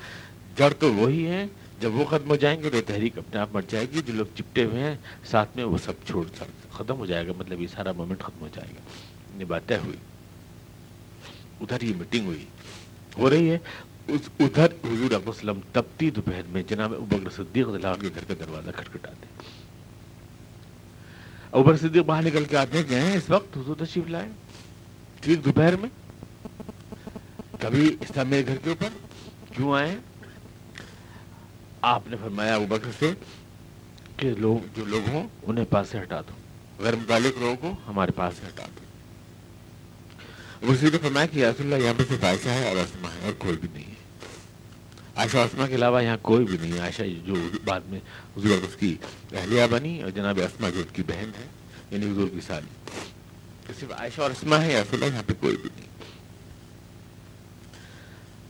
جڑ تو وہی ہے جب وہ ختم ہو جائیں گے تو تحریک اپنے آپ مر جائے گی۔ جو لوگ چپٹے ہوئے ہیں، ساتھ میں وہ سب چھوڑ سکتے ختم ہو جائے گا مطلب یہ سارا مومنٹ ختم ہو جائے گا۔ یہ ہوئی۔ ادھر یہ میٹنگ ہوئی۔ ہو رہی ہے۔ اس ادھر حضور وسلم تبتی دوپہر میں جناب ابکر صدیق کے گھر کا دروازہ کھٹکھٹاتے۔ ابر صدیق باہر نکل کے آتے ہیں اس وقت حضور تشریف لائے ٹھیک دوپہر میں کبھی اس طرح میرے گھر کے اوپر کیوں آئے؟ آپ نے فرمایا ابو بکر سے کہ لوگ جو لوگ ہوں انہیں پاس سے ہٹا دو۔ غیر متعلق لوگوں کو ہمارے پاس سے ہٹا دو۔ اسی نے فرمایا کہ رسول اللہ، یہاں پہ صرف عائشہ ہے اور اسما ہے اور کوئی بھی نہیں۔ ہے عائشہ اسما کے علاوہ یہاں کوئی بھی نہیں عائشہ جو بعد میں حضور اس کی اہلیہ بنی اور جناب اسما جو اس کی بہن ہے یعنی حضور کی سالی صرف عائشہ اور اسما ہے رسول اللہ یہاں پہ کوئی بھی نہیں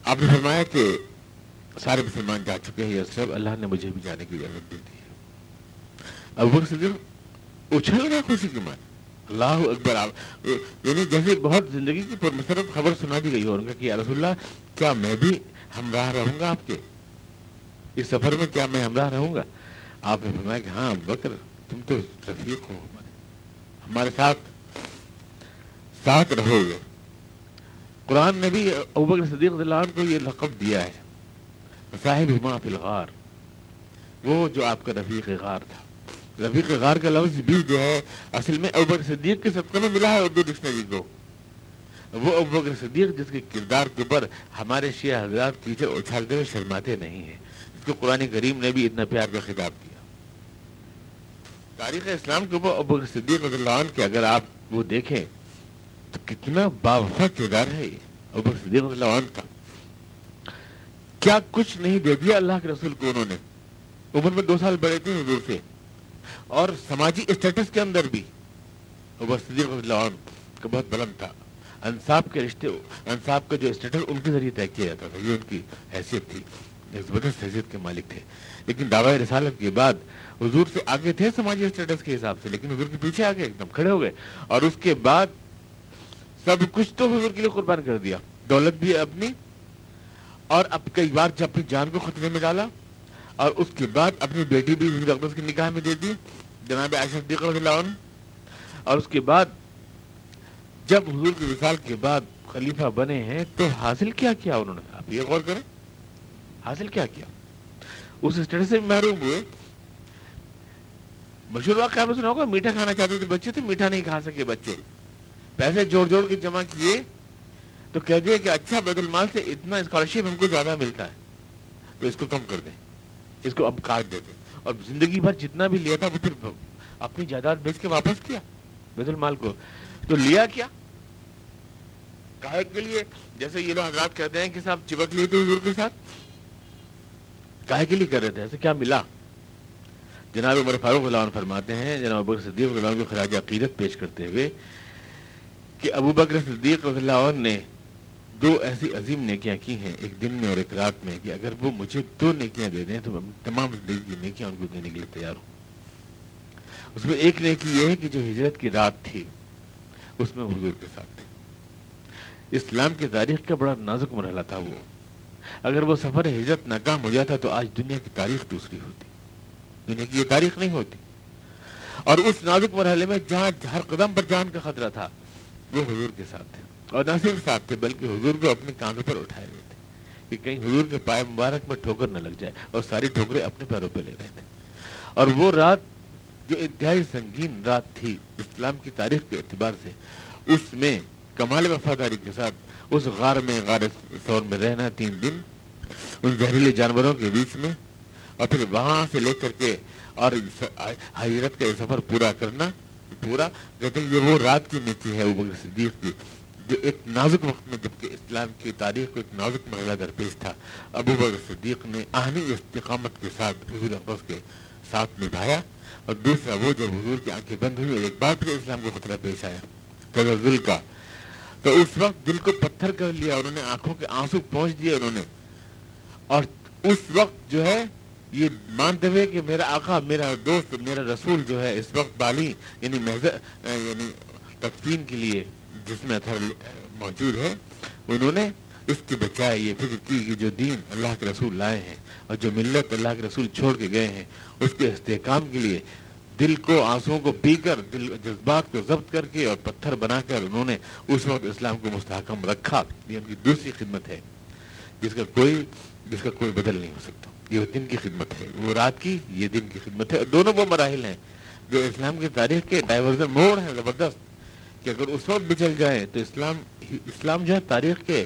آپ نے فرمایا کہ سارے مسلمان جا چکے ہیں سب اللہ نے مجھے بھی جانے کی اجازت دے دی ہے اب وہ صدیق اچھل رہا خوشی کی مان اللہ اکبر آپ یعنی جیسے بہت زندگی کی پر مسرت خبر سنا دی گئی ہو ان کا کہ رسول اللہ کیا میں بھی ہمراہ رہوں گا آپ کے۔ اس سفر میں کیا میں ہمراہ رہوں گا؟ آپ نے فرمایا کہ ہاں بکر، تم تو رفیق ہو۔ ہمارے ساتھ ساتھ رہو۔ گے قرآن نے بھی ابکر صدیق اللہ عنہ کو یہ لقب دیا ہے۔ صاحب ہما فی الغار۔ وہ جو آپ کا رفیق غار تھا۔ رفیق غار کا لفظ بھی جو ہے، اصل میں ابکر صدیق کے صدقے میں ملا ہے اردو ڈکشنری کو۔ وہ ابکر صدیق جس کے کردار کے اوپر ہمارے شیعہ حضرات پیچھے اچھالتے ہوئے شرماتے نہیں ہیں۔ اس کو قرآن کریم نے بھی اتنا پیار کا خطاب کیا۔ تاریخ اسلام کے اوپر ابکر صدیق رضی اللہ عنہ کے اگر آپ وہ دیکھیں، تو کتنا باوفا کردار ہے یہ ابکر صدیق رضی اللہ عنہ کا۔ کیا کچھ نہیں دے دیا اللہ کے رسول کو انہوں نے۔ عمر میں دو سال بڑے تھے حضور سے۔ اور سماجی اسٹیٹس کے اندر بھی صدیق اللہ عنہ کا بہت بلند تھا۔ انصاب کے رشتے انصاب کا جو اسٹیٹس، ان کے ذریعے طے کیا جاتا تھا۔ یہ ان کی حیثیت تھی۔ ایک زبردست حیثیت کے مالک تھے۔ لیکن دعوی رسالت کے بعد حضور سے آگے تھے سماجی اسٹیٹس کے حساب سے، لیکن حضور کے پیچھے آگے ایک دم کھڑے ہو گئے۔ اور اس کے بعد سب کچھ تو حضور کے لیے قربان کر دیا۔ دولت بھی اپنی، اور اب کئی بار جب اپنی جان کو خطرے میں ڈالا، اور اس کے بعد اپنی بیٹی بھی حضور اقدس کی نکاح میں دے دی، جناب عائشہ صدیق رضی اللہ عنہ۔ اور اس کے بعد جب حضور کی وصال کے بعد خلیفہ بنے ہیں تو حاصل کیا کیا انہوں نے؟ آپ یہ غور کریں۔ حاصل کیا کیا؟ اس اسٹیٹس سے محروم ہوئے۔ مشہور واقعہ آپ نے سنا ہوگا میٹھا کھانا چاہتے تھے بچے تھے میٹھا نہیں کھا سکے بچے۔ پیسے جوڑ جوڑ کے جمع کیے تو کہہ دیا کہ اچھا بیت المال سے اتنا اسکالرشپ ہم کو زیادہ ملتا ہے۔ تو اس کو کم کر دیں۔ اس کو اب کاٹ دے دیں اور زندگی بھر جتنا بھی لیا تھا وہ پھر اپنی جائیداد بیچ کے واپس کیا بیت المال کو۔ تو لیا کیا؟ کہے کے لیے، جیسے یہ لوگ حضرات کہتے ہیں کہ صاحب چپک لیے تھے کے ساتھ۔ کہے کے لیے کر رہے تھے ایسے کیا ملا؟ جناب عمر فاروق اللہ عنہ فرماتے ہیں، جناب ابو صدیق اللہ عنہ کو خراج عقیدت پیش کرتے ہوئے کہ ابو بکر صدیق رضی اللہ عنہ نے دو ایسی عظیم نیکیاں کی ہیں، ایک دن میں اور ایک رات میں، کہ اگر وہ مجھے دو نیکیاں دے دیں تو میں تمام زندگی کی نیکیاں ان کو دینے کے لیے تیار ہوں۔ اس میں ایک نیکی یہ ہے کہ جو ہجرت کی رات تھی، اس میں حضور کے ساتھ تھے اسلام کی تاریخ کا بڑا نازک مرحلہ تھا وہ۔ اگر وہ سفر ہجرت ناکام ہو جاتا تو آج دنیا کی تاریخ دوسری ہوتی۔ دنیا کی یہ تاریخ نہیں ہوتی۔ اور اس نازک مرحلے میں جہاں ہر قدم پر جان کا خطرہ تھا۔ وہ حضور کے ساتھ تھے۔ اور نہ صرف ساتھ تھے، بلکہ حضور کو اپنے کاندھوں پر اٹھائے ہوئے تھے۔ کہ کہیں حضور کے پائے مبارک میں ٹھوکر نہ لگ جائے اور ساری ٹھوکریں اپنے پیروں پہ لے رہے تھے۔ اور وہ رات جو انتہائی سنگین رات تھی، اسلام کی تاریخ کے اعتبار سے، اس میں کمال وفاداری کے ساتھ اس غار میں غار سور میں رہنا تین دن، ان زہریلے جانوروں کے بیچ میں، اور پھر وہاں سے لے کر کے اور حیرت کا یہ سفر پورا کرنا، پورا، کہتے ہیں یہ وہ رات کی نیتی ہے، ابو صدیق کی، جو ایک نازک وقت میں، جبکہ اسلام کی تاریخ کو ایک نازک مرحلہ درپیش تھا، ابو بکر صدیق نے آہنی استقامت کے ساتھ حضور اقدس کے ساتھ نبھایا، اور دوسرا وہ جب حضور کی آنکھیں بند ہوئی ایک بار پھر اسلام کو خطرہ پیش آیا تغزل کا تو اس وقت دل کو پتھر کر لیا انہوں نے، آنکھوں کے آنسو پہنچ دیے انہوں نے۔ اور اس وقت جو ہے، یہ مانتے ہوئے کہ میرا آقا، میرا دوست، میرا رسول جو ہے، اس وقت بالی یعنی یعنی تقسیم کے لیے جس میں اثر موجود ہے، انہوں نے اس کی بچائے یہ فکر کی کہ جو دین اللہ کے رسول لائے ہیں اور جو ملت اللہ کے رسول چھوڑ کے گئے ہیں، اس کے استحکام کے لیے دل کو آنسو کو پی کر، دل، جذبات کو ضبط کر کے اور پتھر بنا کر انہوں نے اس وقت اسلام کو مستحکم رکھا یہ ان کی دوسری خدمت ہے، جس کا کوئی، جس کا کوئی بدل نہیں ہو سکتا۔ یہ دن کی خدمت ہے، وہ رات کی، یہ دن کی خدمت ہے۔ دونوں وہ مراحل ہیں جو اسلام کی تاریخ کے ڈائیورژن موڑ ہیں، زبردست۔ کہ اگر اس وقت بھی چل جائے تو اسلام اسلام جو ہے تاریخ کے،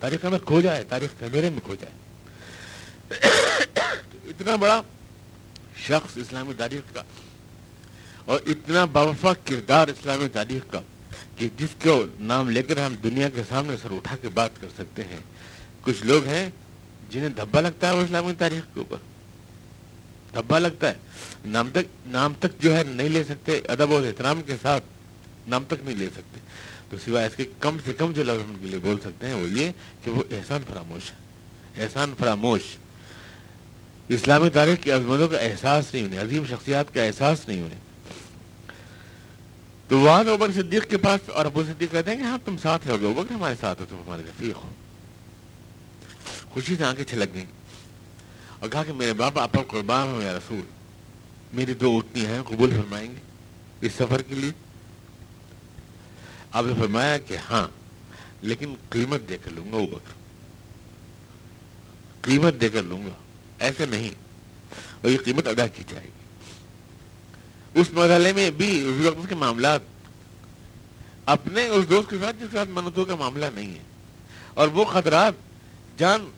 تاریخ میں کھو جائے، تاریخ کے کیمرے میں کھو جائے۔ اتنا بڑا شخص اسلامی تاریخ کا اور اتنا باوفا کردار اسلامی تاریخ کا کہ جس کو نام لے کر ہم دنیا کے سامنے سر اٹھا کے بات کر سکتے ہیں۔ کچھ لوگ ہیں جنہیں دھبا لگتا ہے وہ اسلامی تاریخ کے اوپر۔ دھبا لگتا ہے۔ نام تک نام تک جو ہے نہیں لے سکتے، ادب اور احترام کے ساتھ نام تک نہیں لے سکتے۔ تو سوائے اس کے کم سے کم جو لفظ ان کے لیے بول سکتے ہیں وہ یہ کہ وہ احسان فراموش ہے۔ احسان فراموش۔ اسلامی تاریخ کی عظمتوں کا احساس نہیں انہیں عظیم شخصیات کا احساس نہیں انہیں تو وہاں عمر صدیق کے پاس اور ابو صدیق کہتے ہیں کہ ہاں تم ساتھ ہو گے بکر ہمارے ساتھ ہو تم ہمارے رفیق ہو۔ خوشی سے آنکھیں چھلک گئیں اور کہا کہ میرے باپ آپ قربان ہو یا رسول، میری دو اٹھنی ہیں، قبول فرمائیں گے اس سفر کے لیے؟ آپ نے فرمایا کہ ہاں لیکن قیمت دے کر لوں گا وہ بکر۔ قیمت دے کر لوں گا، ایسے نہیں۔ اور یہ قیمت ادا کی جائے گی۔ اس مرحلے میں بھی اس کے معاملات اپنے اس دوست کے ساتھ جس کے ساتھ منتوں کا معاملہ نہیں ہے اور وہ خطرات جان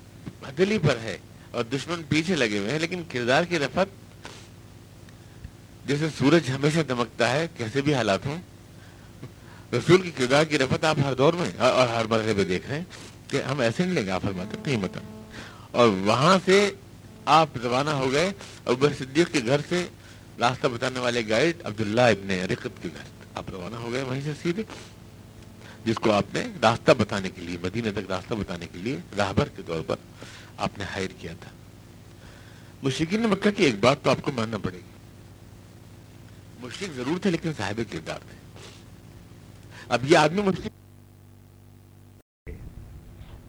دلی پر ہے اور دشمن پیچھے لگے ہوئے ہیں لیکن کردار کی رفت جیسے سورج ہمیشہ دمکتا ہے کیسے بھی حالات ہوں رسول کی کردار کی رفت آپ ہر دور میں اور ہر مرحلے پہ دیکھ رہے ہیں کہ ہم ایسے نہیں لیں گے آپ فرماتے قیمت اور وہاں سے آپ روانہ ہو گئے اور صدیق کے گھر سے راستہ بتانے والے گائیڈ عبداللہ ابن رقت کے گھر آپ روانہ ہو گئے وہیں سے سیدھے. جس کو آپ نے راستہ بتانے کے لیے، مدینہ تک راستہ بتانے کے لیے راہبر کے طور پر آپ نے ہائر کیا تھا. مشرقین مکہ کی ایک بات تو آپ کو ماننا پڑے گی. مشرق ضرور تھے لیکن صاحب کردار تھے. اب یہ آدمی مشرق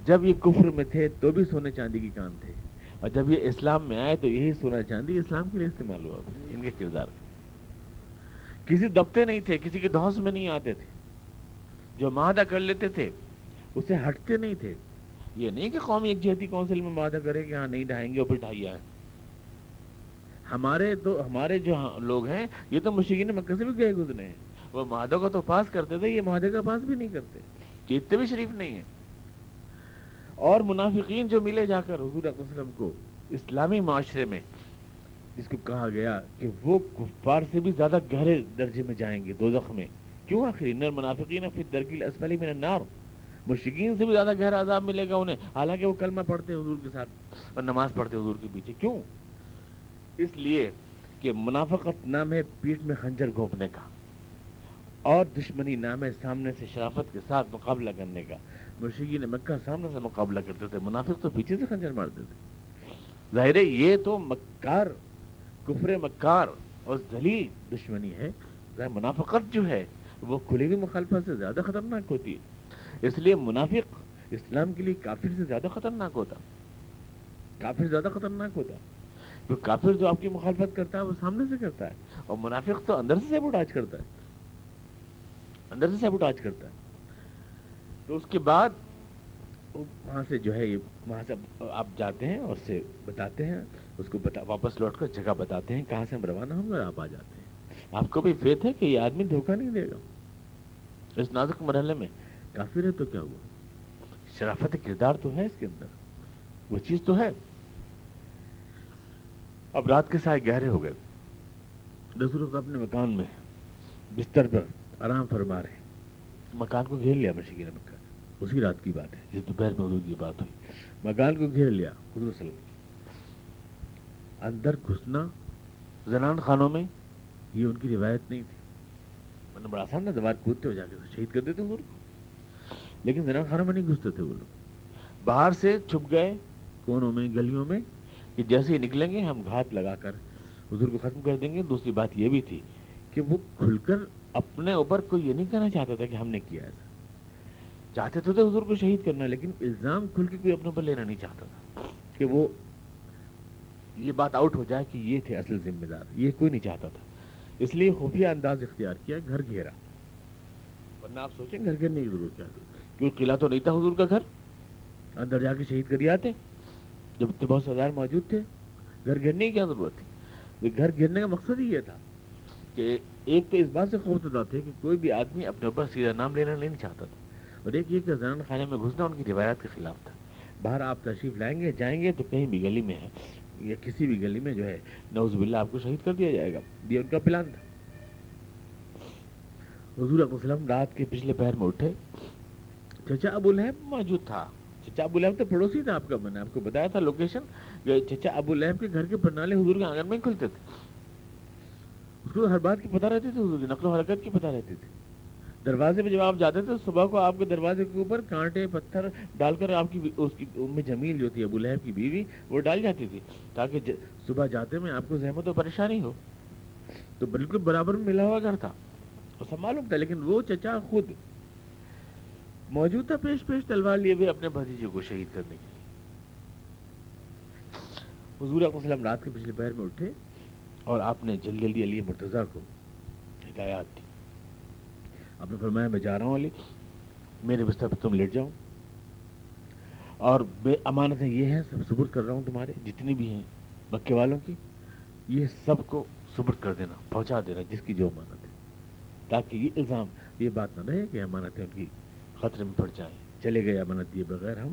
جب یہ کفر میں تھے تو بھی سونے چاندی کی کام تھے. اور جب یہ اسلام میں آئے تو یہی سونا چاندی اسلام کے لیے استعمال ہوا ان کے کردار کسی دبتے نہیں تھے، کسی کے دھوس میں نہیں آتے تھے۔ جو معاہدہ کر لیتے تھے، اسے ہٹتے نہیں تھے۔ یہ نہیں کہ قومی ایک جہتی کونسل میں معاہدہ کرے کہ ہاں نہیں ڈھائیں گے اور پھر ڈھائی آئے ہمارے تو، ہمارے جو لوگ ہیں، یہ تو مشکین مکہ سے بھی گئے گزرے ہیں۔ وہ معاہدوں کو تو پاس کرتے تھے، یہ معاہدے کا پاس بھی نہیں کرتے۔ اتنے بھی شریف نہیں ہیں۔ اور منافقین جو ملے جا کر حضور علیہ وسلم کو اسلامی معاشرے میں، جس کو کہا گیا کہ وہ کفار سے بھی زیادہ گہرے درجے میں جائیں گے دو میں۔ کیوں آخر؟ انر منافقین پھر درکیل اسفلی میں نار مشکین سے بھی زیادہ گہرا عذاب ملے گا انہیں۔ حالانکہ وہ کلمہ پڑھتے ہیں حضور کے ساتھ اور نماز پڑھتے ہیں حضور کے پیچھے۔ کیوں؟ اس لیے کہ منافقت نام ہے پیٹ میں خنجر گھونپنے کا اور دشمنی نام ہے سامنے سے شرافت کے ساتھ مقابلہ کرنے کا۔ مشرقین مکہ سامنے سے مقابلہ کرتے تھے، منافق تو پیچھے سے خنجر مارتے تھے۔ ظاہر ہے، یہ تو مکار، کفر مکار اور ذلیل دشمنی ہے۔ منافقت جو ہے، وہ کھلی ہوئی مخالفت سے زیادہ خطرناک ہوتی ہے۔ اس لیے منافق اسلام کے لیے کافر سے زیادہ خطرناک ہوتا۔ کافر زیادہ خطرناک ہوتا۔ تو کافر جو آپ کی مخالفت کرتا ہے، وہ سامنے سے کرتا ہے۔ اور منافق تو اندر سے سیبوٹاج کرتا ہے۔ اندر سے سیبوٹاج کرتا ہے۔ تو اس کے بعد وہاں سے جو ہے یہ وہاں سے آپ جاتے ہیں اور سے بتاتے ہیں، اس کو بتا، واپس لوٹ کر جگہ بتاتے ہیں کہاں سے ہم روانہ ہوں گے آپ آ جاتے ہیں۔ آپ کو بھی فیت ہے کہ یہ آدمی دھوکہ نہیں دے گا؟ اس نازک مرحلے میں کافی ہے تو کیا ہوا؟ شرافت کردار تو ہے اس کے اندر۔ وہ چیز تو ہے۔ اب رات کے سائے گہرے ہو گئے۔ رسول اپنے مکان میں بستر پر آرام فرما رہے۔ مکان کو گھیر لیا مشکل مکہ۔ اسی رات کی بات ہے۔ جس دوپہر میں حضور کی بات ہوئی۔ مکان کو گھیر لیا حضور وسلم اندر گھسنا زنان خانوں میں یہ ان کی روایت نہیں تھی۔ مطلب بڑا آسان نا دوار کودتے ہو جا کے شہید کر دیتے حضور۔ کو لیکن زنان خانوں میں نہیں گھستے تھے وہ لوگ۔ باہر سے چھپ گئے کونوں میں گلیوں میں کہ جیسے ہی نکلیں گے ہم گھات لگا کر حضور کو ختم کر دیں گے۔ دوسری بات یہ بھی تھی کہ وہ کھل کر اپنے اوپر کوئی یہ نہیں کہنا چاہتا تھا کہ ہم نے کیا ایسا چاہتے تو تھے حضور کو شہید کرنا، لیکن الزام کھل کے کوئی اپنے اوپر لینا نہیں چاہتا تھا کہ وہ یہ بات آؤٹ ہو جائے کہ یہ تھے اصل ذمہ دار، یہ کوئی نہیں چاہتا تھا۔ اس لیے خفیہ انداز اختیار کیا، گھر گھیرا۔ ورنہ آپ سوچیں گھر گھیرنے کی ضرورت کیا کیونکہ قلعہ تو نہیں تھا حضور کا گھر؟ اندر جا کے شہید کر آتے جب اتنے بہت سردار موجود تھے۔ گھر گھرنے کی کیا ضرورت تھی؟ گھر گھرنے کا مقصد ہی یہ تھا کہ ایک تو اس بات سے خوف زدہ تھے کہ کوئی بھی آدمی اپنے اوپر سیدھا نام لینا نہیں چاہتا تھا۔ اور ایک یہ کہ زنان خانے میں گھسنا، ان کی روایات کے خلاف تھا۔ باہر آپ تشریف لائیں گے، جائیں گے تو کہیں بھی گلی میں ہے۔ یا کسی بھی گلی میں جو ہے نوز باللہ، آپ کو شہید کر دیا جائے گا۔ یہ ان کا پلان تھا۔ حضور وسلم رات کے پچھلے پہر میں اٹھے۔ چچا ابو لہب موجود تھا۔ چچا ابو لہب تو پڑوسی تھا آپ کا میں نے آپ کو بتایا تھا لوکیشن چچا ابو لہب کے گھر کے پرنالے حضور کے آنگن میں کھلتے تھے۔ اس کو ہر بات کی پتہ رہتی تھی، حضور کی نقل و حرکت کی پتہ رہتی تھی۔ دروازے پہ جب آپ جاتے تھے صبح کو آپ کے دروازے کے اوپر کانٹے، پتھر ڈال کر آپ کی اس کی ام جمیل جو تھی، ابو لہب کی بیوی، وہ ڈال جاتی تھی تاکہ صبح جاتے میں آپ کو زحمت و پریشانی ہو۔ تو بالکل برابر ملا ہوا گھر تھا۔ اسے معلوم تھا، لیکن وہ چچا خود موجود تھا، پیش پیش تلوار لیے ہوئے اپنے بھتیجے کو شہید کرنے کے لیے۔ حضور علیہ وسلم رات کے پچھلے پہر میں اٹھے اور آپ نے جلدی جلدی علی مرتضیٰ کو ہدایات دی۔ آپ نے فرمایا میں جا رہا ہوں علی، میرے بستر پہ تم لیٹ جاؤ۔ اور بے امانتیں یہ ہیں، سب صبر کر رہا ہوں تمہارے، جتنی بھی ہیں مکے والوں کی، یہ سب کو صبر کر دینا، پہنچا دینا، جس کی جو امانت ہے۔ تاکہ یہ الزام، یہ بات نہ رہے کہ امانتیں ان کی خطرے میں پڑ جائیں۔ چلے گئے امانت دیے بغیر ہم۔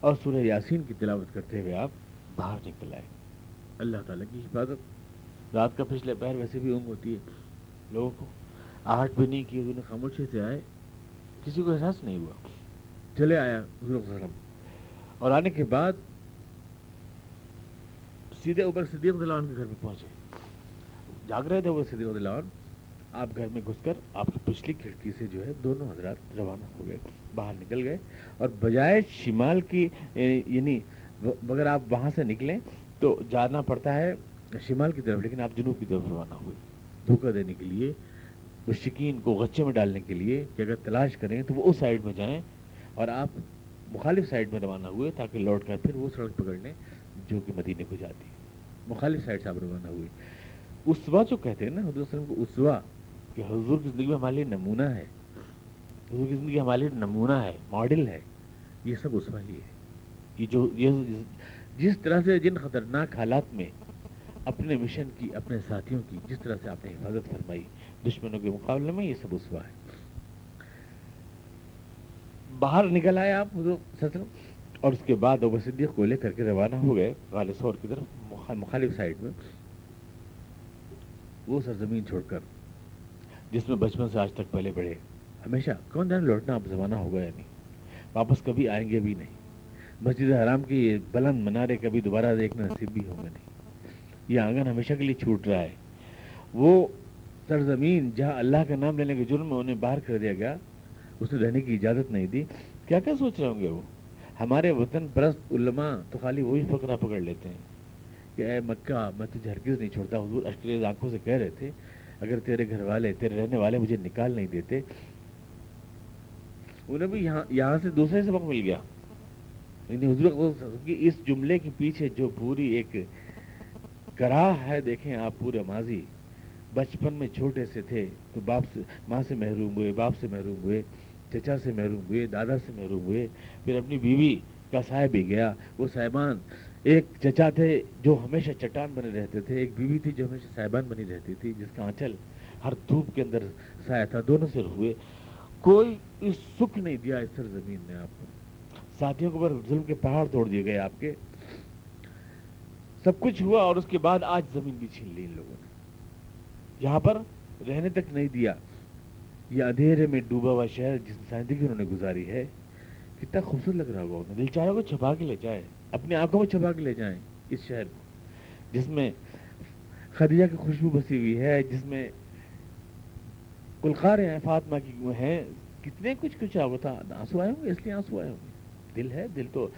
اور سورہ یاسین کی تلاوت کرتے ہوئے آپ باہر نکل آئے۔ اللہ تعالیٰ کی حفاظت۔ رات کا پچھلے پہر ویسے بھی اونگ ہوتی ہے۔ لوگوں کو آہٹ بھی نہیں کی انہیں خاموشی سے آئے۔ کسی کو احساس نہیں ہوا۔ چلے آیا وسلم۔ اور آنے کے بعد سیدھے اوپر صدیق رضی اللہ عنہ کے گھر میں پہنچے۔ جاگ رہے تھے وہ صدیق رضی اللہ آپ گھر میں گھس کر آپ کی پچھلی کھڑکی سے جو ہے دونوں حضرات روانہ ہو گئے، باہر نکل گئے۔ اور بجائے شمال کی یعنی اگر آپ وہاں سے نکلیں تو جانا پڑتا ہے شمال کی طرف، لیکن آپ جنوب کی طرف روانہ ہوئے۔ دھوکہ دینے کے لیے مشکین کو غچے میں ڈالنے کے لیے کہ اگر تلاش کریں تو وہ اس سائڈ میں جائیں اور آپ مخالف سائڈ میں روانہ ہوئے تاکہ لوٹ کر پھر وہ سڑک پکڑ لیں جو کہ مدینے کو جاتی ہے۔ مخالف سائڈ سے آپ روانہ ہوئے۔ اسوا جو کہتے ہیں نا، حضور وسلم کو اسوا کہ حضور کی زندگی میں ہمارے لیے نمونہ ہے۔ حضور کی زندگی ہمارے لیے نمونہ ہے، ماڈل ہے۔ یہ سب اسوا ہی ہے۔ یہ جو، یہ جس طرح سے جن خطرناک حالات میں اپنے مشن کی، اپنے ساتھیوں کی جس طرح سے آپ نے حفاظت فرمائی دشمنوں کے مقابلے میں یہ سب اسوا ہے۔ باہر نکل آئے آپ اور اس کے بعد ابو صدیق کو لے کر کے روانہ ہو گئے، غالب سور کی طرف مخالف سائڈ میں۔ وہ سرزمین چھوڑ کر، جس میں بچپن سے آج تک پہلے بڑھے ہمیشہ، کون جانے لوٹنا اب زمانہ ہوگا یا نہیں؟ واپس کبھی آئیں گے بھی نہیں۔ مسجد حرام کی یہ بلند منارے کبھی دوبارہ دیکھنا نصیب بھی ہوں گے نہیں۔ یہ آنگن ہمیشہ کے لیے چھوٹ رہا ہے۔ وہ سرزمین جہاں اللہ کا نام لینے کے جرم میں انہیں باہر کر دیا گیا اسے رہنے کی اجازت نہیں دی۔ کیا کیا سوچ رہے ہوں گے وہ؟ ہمارے وطن پرست علماء تو خالی وہی فقرہ پکڑ لیتے ہیں کہ اے مکہ، میں تجھے ہرگز نہیں چھوڑتا، حضور اشکریز آنکھوں سے کہہ رہے تھے، اگر تیرے گھر والے، تیرے رہنے والے مجھے نکال نہیں دیتے۔ انہیں بھی یہاں یہاں سے دوسرے سبق مل گیا۔ یعنی حضور کی اس جملے کے پیچھے جو پوری ایک کراہ ہے، دیکھیں آپ پورے ماضی۔ بچپن میں چھوٹے سے تھے تو باپ سے ماں سے محروم ہوئے، باپ سے محروم ہوئے، چچا سے محروم ہوئے، دادا سے محروم ہوئے، پھر اپنی بیوی کا سائے بھی گیا۔ وہ صاحبان ایک چچا تھے جو ہمیشہ چٹان بنے رہتے تھے، ایک بیوی تھی جو ہمیشہ صاحبان بنی رہتی تھی، جس کا آنچل ہر دھوپ کے اندر سایہ تھا۔ دونوں سے ہوئے۔ کوئی اس سکھ نہیں دیا اس سرزمین نے آپ کو۔ ساتھیوں کے اوپر ظلم کے پہاڑ توڑ دیے گئے آپ کے۔ سب کچھ ہوا اور اس کے بعد آج زمین بھی چھین لی ان لوگوں نے۔ یہاں پر رہنے تک نہیں دیا۔ یہ اندھیرے میں ڈوبا ہوا شہر جس زندگی انہوں نے گزاری ہے، کتنا خوبصورت لگ رہا ہوگا۔ انہیں دل چاہے کو چھپا کے لے جائے، اپنی آنکھوں میں چھپا کے لے جائیں اس شہر کو، جس میں خدیجہ کی خوشبو بسی ہوئی ہے، جس میں کلخار ہیں، فاطمہ کی ہیں۔ کتنے کچھ کچھ آگا تھا، آنسو آئے ہوں گے، اس لیے آنسو آئے ہوں گے۔ دل ہے، دل تو،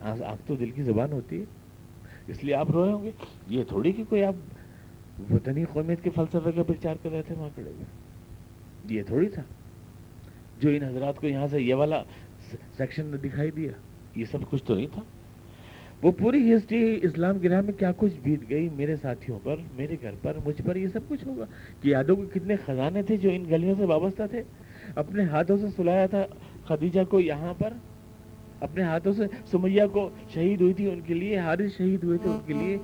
آنکھ تو دل کی زبان ہوتی ہے۔ اس لیے آپ روئے ہوں گے۔ یہ تھوڑی کہ کوئی آپ وطنی قومیت کے فلسفے کا پرچار کر رہے تھے وہاں کھڑے ہوئے۔ یہ تھوڑی تھا۔ جو ان حضرات کو یہاں سے یہ والا سیکشن نے دکھائی دیا، یہ سب کچھ تو نہیں تھا۔ وہ پوری ہسٹری اسلام کی راہ میں کیا کچھ بیت گئی میرے ساتھیوں پر، میرے گھر پر، مجھ پر، یہ سب کچھ ہوگا۔ کہ یادوں کے کتنے خزانے تھے جو ان گلیوں سے وابستہ تھے۔ اپنے ہاتھوں سے سلایا تھا خدیجہ کو یہاں پر۔ اپنے ہاتھوں سے سمیہ کو شہید ہوئی تھی ان کے لیے، حارث شہید ہوئے تھے ان کے لیے۔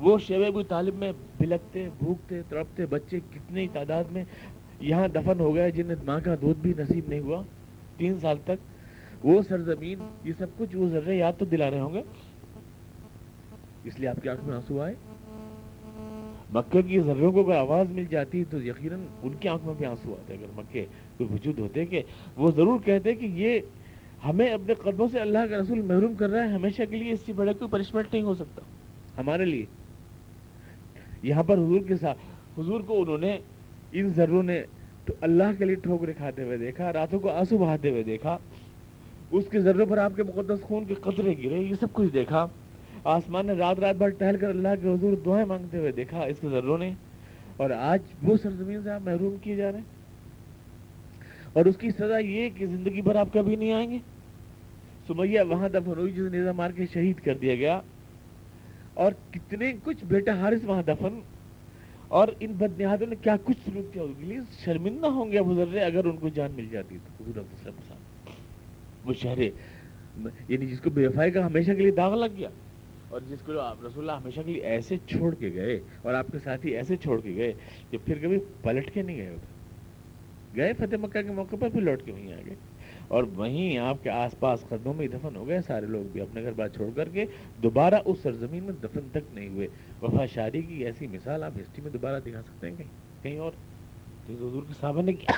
وہ شیب ابو طالب میں بلکتے، بھوکتے، تڑپتے بچے کتنی تعداد میں یہاں دفن ہو گئے جنہیں ماں کا دودھ بھی نصیب نہیں ہوا۔ تین سال تک وہ سرزمین، یہ سب کچھ وہ ذرے یاد تو دلا رہے ہوں گے۔ اس لیے آپ کی آنکھ میں آنسو آئے۔ مکے کی ذروں کو اگر آواز مل جاتی تو یقیناً ان کی آنکھ میں بھی آنسو آتے۔ اگر مکے کوئی وجود ہوتے کہ وہ ضرور کہتے کہ یہ ہمیں اپنے قدموں سے اللہ کا رسول محروم کر رہا ہے، ہمیشہ کے لیے اس سے بڑے کوئی پنشمنٹ نہیں ہو سکتا۔ ہمارے لیے۔ یہاں پر حضور کے ساتھ حضور کو انہوں نے ان ذروں نے تو اللہ کے لیے ٹھوکرے کھاتے ہوئے دیکھا، راتوں کو آنسو بہاتے ہوئے دیکھا۔ اس کے ذروں پر آپ کے مقدس خون کے قطرے گرے، یہ سب کچھ دیکھا۔ آسمان نے رات رات بھر ٹہل کر اللہ کے حضور دعائیں مانگتے ہوئے دیکھا اس کے ذروں نے۔ اور آج وہ سرزمین سے آپ محروم کیے جا رہے ہیں۔ اور اس کی سزا یہ کہ زندگی بھر آپ کبھی نہیں آئیں گے۔ سمیہ وہاں دفن ہوئی جسے نیزہ مار کے شہید کر دیا گیا۔ اور کتنے کچھ بیٹا حارث وہاں دفن، اور ان بدنہادوں نے کیا کچھ سلوک کیا؟ کے لیے شرمندہ ہوں گے ابو ذر، اگر ان کو جان مل جاتی تو حضور علیہ السلام کے وہ شہر یعنی جس کو بے وفائی کا ہمیشہ کے لیے داغ لگ گیا، اور جس کو آپ رسول اللہ ہمیشہ کے لیے ایسے چھوڑ کے گئے، اور آپ کے ساتھی ایسے چھوڑ کے گئے کہ پھر کبھی پلٹ کے نہیں گئے ادھر گئے فتح مکہ کے موقع پر، پھر لوٹ کے وہیں آ گئے۔ اور وہیں آپ کے آس پاس قدموں میں دفن ہو گئے سارے لوگ بھی اپنے گھر بار چھوڑ کر کے دوبارہ اس سرزمین میں دفن تک نہیں ہوئے۔ وفا شادی کی ایسی مثال آپ ہسٹری میں دوبارہ دکھا سکتے ہیں کہیں کہیں اور؟ حضور کے صحابہ نے کیا؟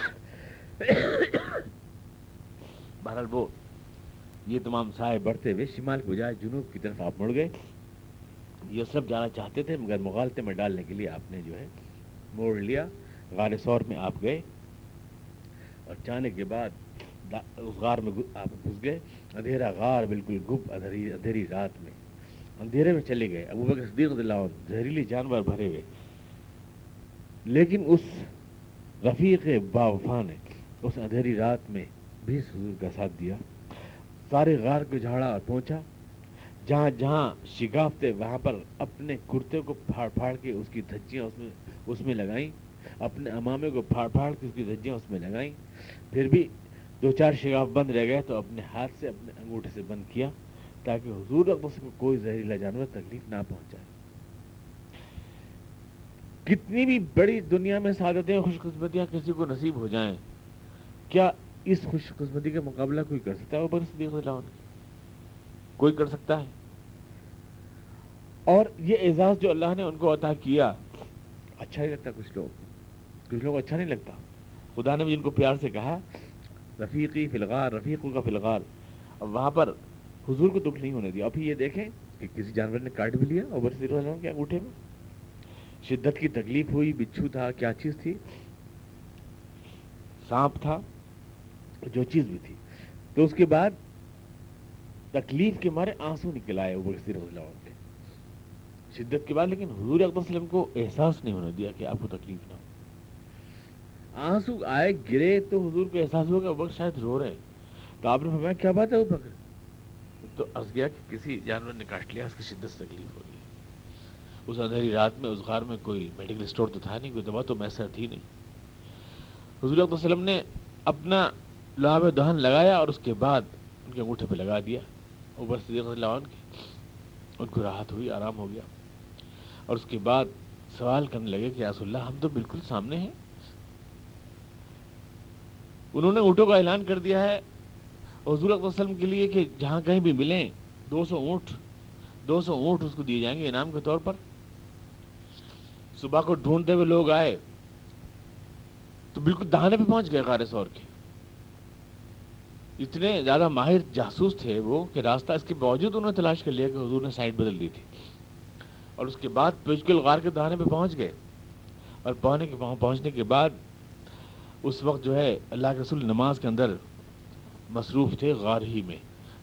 بہرحال وہ یہ تمام سائے بڑھتے ہوئے شمال کے بجائے جنوب کی طرف آپ مڑ گئے۔ یہ سب جانا چاہتے تھے، مگر مغالطے میں ڈالنے کے لیے آپ نے جو ہے موڑ لیا۔ غار سور میں آپ گئے۔ اور جانے کے بعد اس غار میں آپ گھس گئے، اندھیرا غار بالکل گپ اندھیری رات میں۔ اندھیرے میں چلے گئے۔ ابو بکر صدیق اللہ زہریلی جانور بھرے ہوئے۔ لیکن اس رفیق باوفا نے اس اندھیری رات میں بھی حضور کا ساتھ دیا۔ سارے غار کو جھاڑا اور پہنچا۔ جہاں جہاں شگاف تھے وہاں پر اپنے کرتے کو پھاڑ پھاڑ کے اس کی دھجیاں اس میں اس میں لگائیں۔ اپنے امامے کو پھاڑ پھاڑ کے اس کی دھجیاں اس میں لگائیں۔ پھر بھی دو چار شگاف بند رہ گئے تو اپنے ہاتھ سے اپنے انگوٹھے سے بند کیا تاکہ حضور اقدس کو کوئی زہریلا جانور تکلیف نہ پہنچائے۔ کتنی بھی بڑی دنیا میں سعادتیں خوش قسمتیاں کسی کو نصیب ہو جائیں، کیا اس خوش قسمتی کا مقابلہ کوئی کر سکتا ہے؟ اوپر صدیق اللہ عنہ کوئی کر سکتا ہے۔ اور یہ اعزاز جو اللہ نے ان کو عطا کیا اچھا نہیں لگتا کچھ لوگ کچھ لوگ اچھا نہیں لگتا۔ خدا نے بھی جن کو پیار سے کہا رفیقی فلغار رفیقوں کا فلغار اب وہاں پر حضور کو دکھ نہیں ہونے دیا۔ ابھی یہ دیکھیں کہ کسی جانور نے کاٹ بھی لیا اوبر صدیق اللہ کے انگوٹھے میں؟ شدت کی تکلیف ہوئی، بچھو تھا، کیا چیز تھی؟ سانپ تھا، جو چیز بھی تھی۔ تو اس کے بعد تکلیف کے مارے آنسو نکل آئے اوبر صدیق اللہ کے۔ شدت کے بعد، لیکن حضور اکبر وسلم کو احساس نہیں ہونے دیا کہ آپ کو تکلیف آنسو آئے گرے تو حضور کو احساس ہوگا وقت شاید رو رہے تو آپ نے فرمایا، کیا بات ہے وہ پکڑ تو عرض گیا کہ کسی جانور نے کاٹ لیا، اس کی شدت سے تکلیف ہوگی اس اندھیری رات میں، اس غار میں کوئی میڈیکل اسٹور تو تھا نہیں، کوئی دوا تو میسر تھی نہیں۔ حضور اکبر وسلم نے اپنا لہاب دہن لگایا اور اس کے بعد ان کے انگوٹھے پہ لگا دیا۔ اوپر صدیق اللہ عنہ کی ان کو راحت ہوئی، آرام ہو گیا۔ اور اس کے بعد سوال کرنے لگے کہ یاس اللہ، ہم تو بالکل سامنے ہیں۔ انہوں نے اونٹوں کا اعلان کر دیا ہے۔ حضور وسلم کے لیے کہ جہاں کہیں بھی ملیں، دو سو اونٹ، دو سو اونٹ اس کو دیے جائیں گے انعام کے طور پر۔ صبح کو ڈھونڈتے ہوئے لوگ آئے۔ تو بالکل دہانے پہ پہنچ گئے غار سور کے۔ اتنے زیادہ ماہر جاسوس تھے وہ کہ راستہ اس کے باوجود انہوں نے تلاش کر لیا کہ حضور نے سائڈ بدل دی تھی۔ اور اس کے بعد پیچکل غار کے دہانے پہ پہنچ گئے۔ اور پہنچنے کے پہنچنے کے بعد اس وقت جو ہے اللہ کے رسول نماز کے اندر مصروف تھے غار ہی میں۔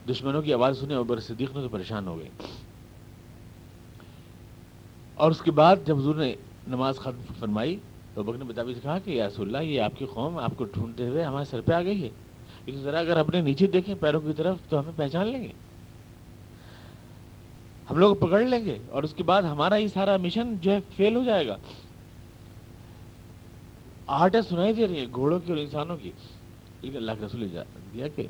دشمنوں کی آواز سنے اور صدیق نے تو پریشان ہو گئے۔ اور اس کے بعد جب حضور نے نماز ختم فرمائی تو بک نے بتا بھی کہا کہ یاس اللہ، یہ آپ کی قوم آپ کو ڈھونڈتے ہوئے ہمارے سر پہ آ گئی ہے۔ لیکن ذرا اگر اپنے نیچے دیکھیں پیروں کی طرف تو ہمیں پہچان لیں گے۔ ہم لوگ پکڑ لیں گے اور اس کے بعد ہمارا یہ سارا مشن جو ہے فیل ہو جائے گا۔ آہٹیں سنائی دے رہی ہیں گھوڑوں کی اور انسانوں کی لیکن اللہ کے رسول دیا کہ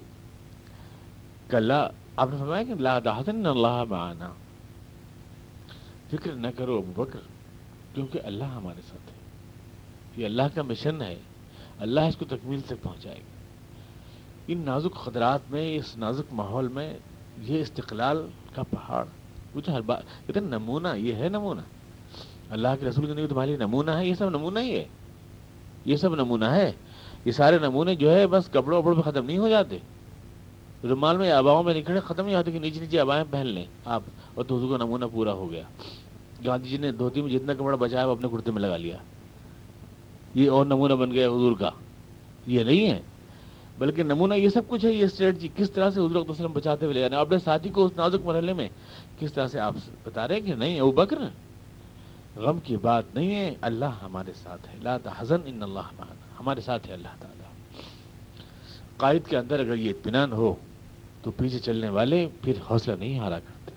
کل آپ نے فرمایا کہ لا دہتن اللہ معنا فکر نہ کرو ابو بکر کیونکہ اللہ ہمارے ساتھ ہے یہ اللہ کا مشن ہے اللہ اس کو تکمیل تک پہنچائے گا ان نازک خطرات میں اس نازک ماحول میں یہ استقلال کا پہاڑ کچھ ہر بات کہتے نمونہ یہ ہے نمونہ اللہ کے رسول کے تمہارے نمونہ ہے یہ سب نمونہ ہی ہے یہ سب نمونہ ہے۔ یہ سارے نمونے جو ہے بس کپڑوں وپڑوں پہ ختم نہیں ہو جاتے۔ رومال میں آباؤں میں نکھڑے ختم نہیں ہوتے کہ نیچے نیچے آبائیں پہن لیں آپ اور تو کا نمونہ پورا ہو گیا۔ گاندھی جی نے دھوتی میں جتنا کپڑا بچایا وہ اپنے کرتے میں لگا لیا۔ یہ اور نمونہ بن گیا حضور کا۔ یہ نہیں ہے۔ بلکہ نمونہ یہ سب کچھ ہے، یہ اسٹریٹجی کس طرح سے حضور وسلم بچاتے ہوئے لے جانا اپنے ساتھی کو اس نازک مرحلے میں کس طرح سے آپ بتا رہے ہیں کہ نہیں او بکر؟ غم کی بات نہیں ہے، اللہ ہمارے ساتھ ہے۔ لا تحزن، ان اللہ معنا۔ ہمارے ساتھ ہے اللہ تعالیٰ۔ قائد کے اندر اگر یہ اطمینان ہو، تو پیچھے چلنے والے پھر حوصلہ نہیں ہارا کرتے۔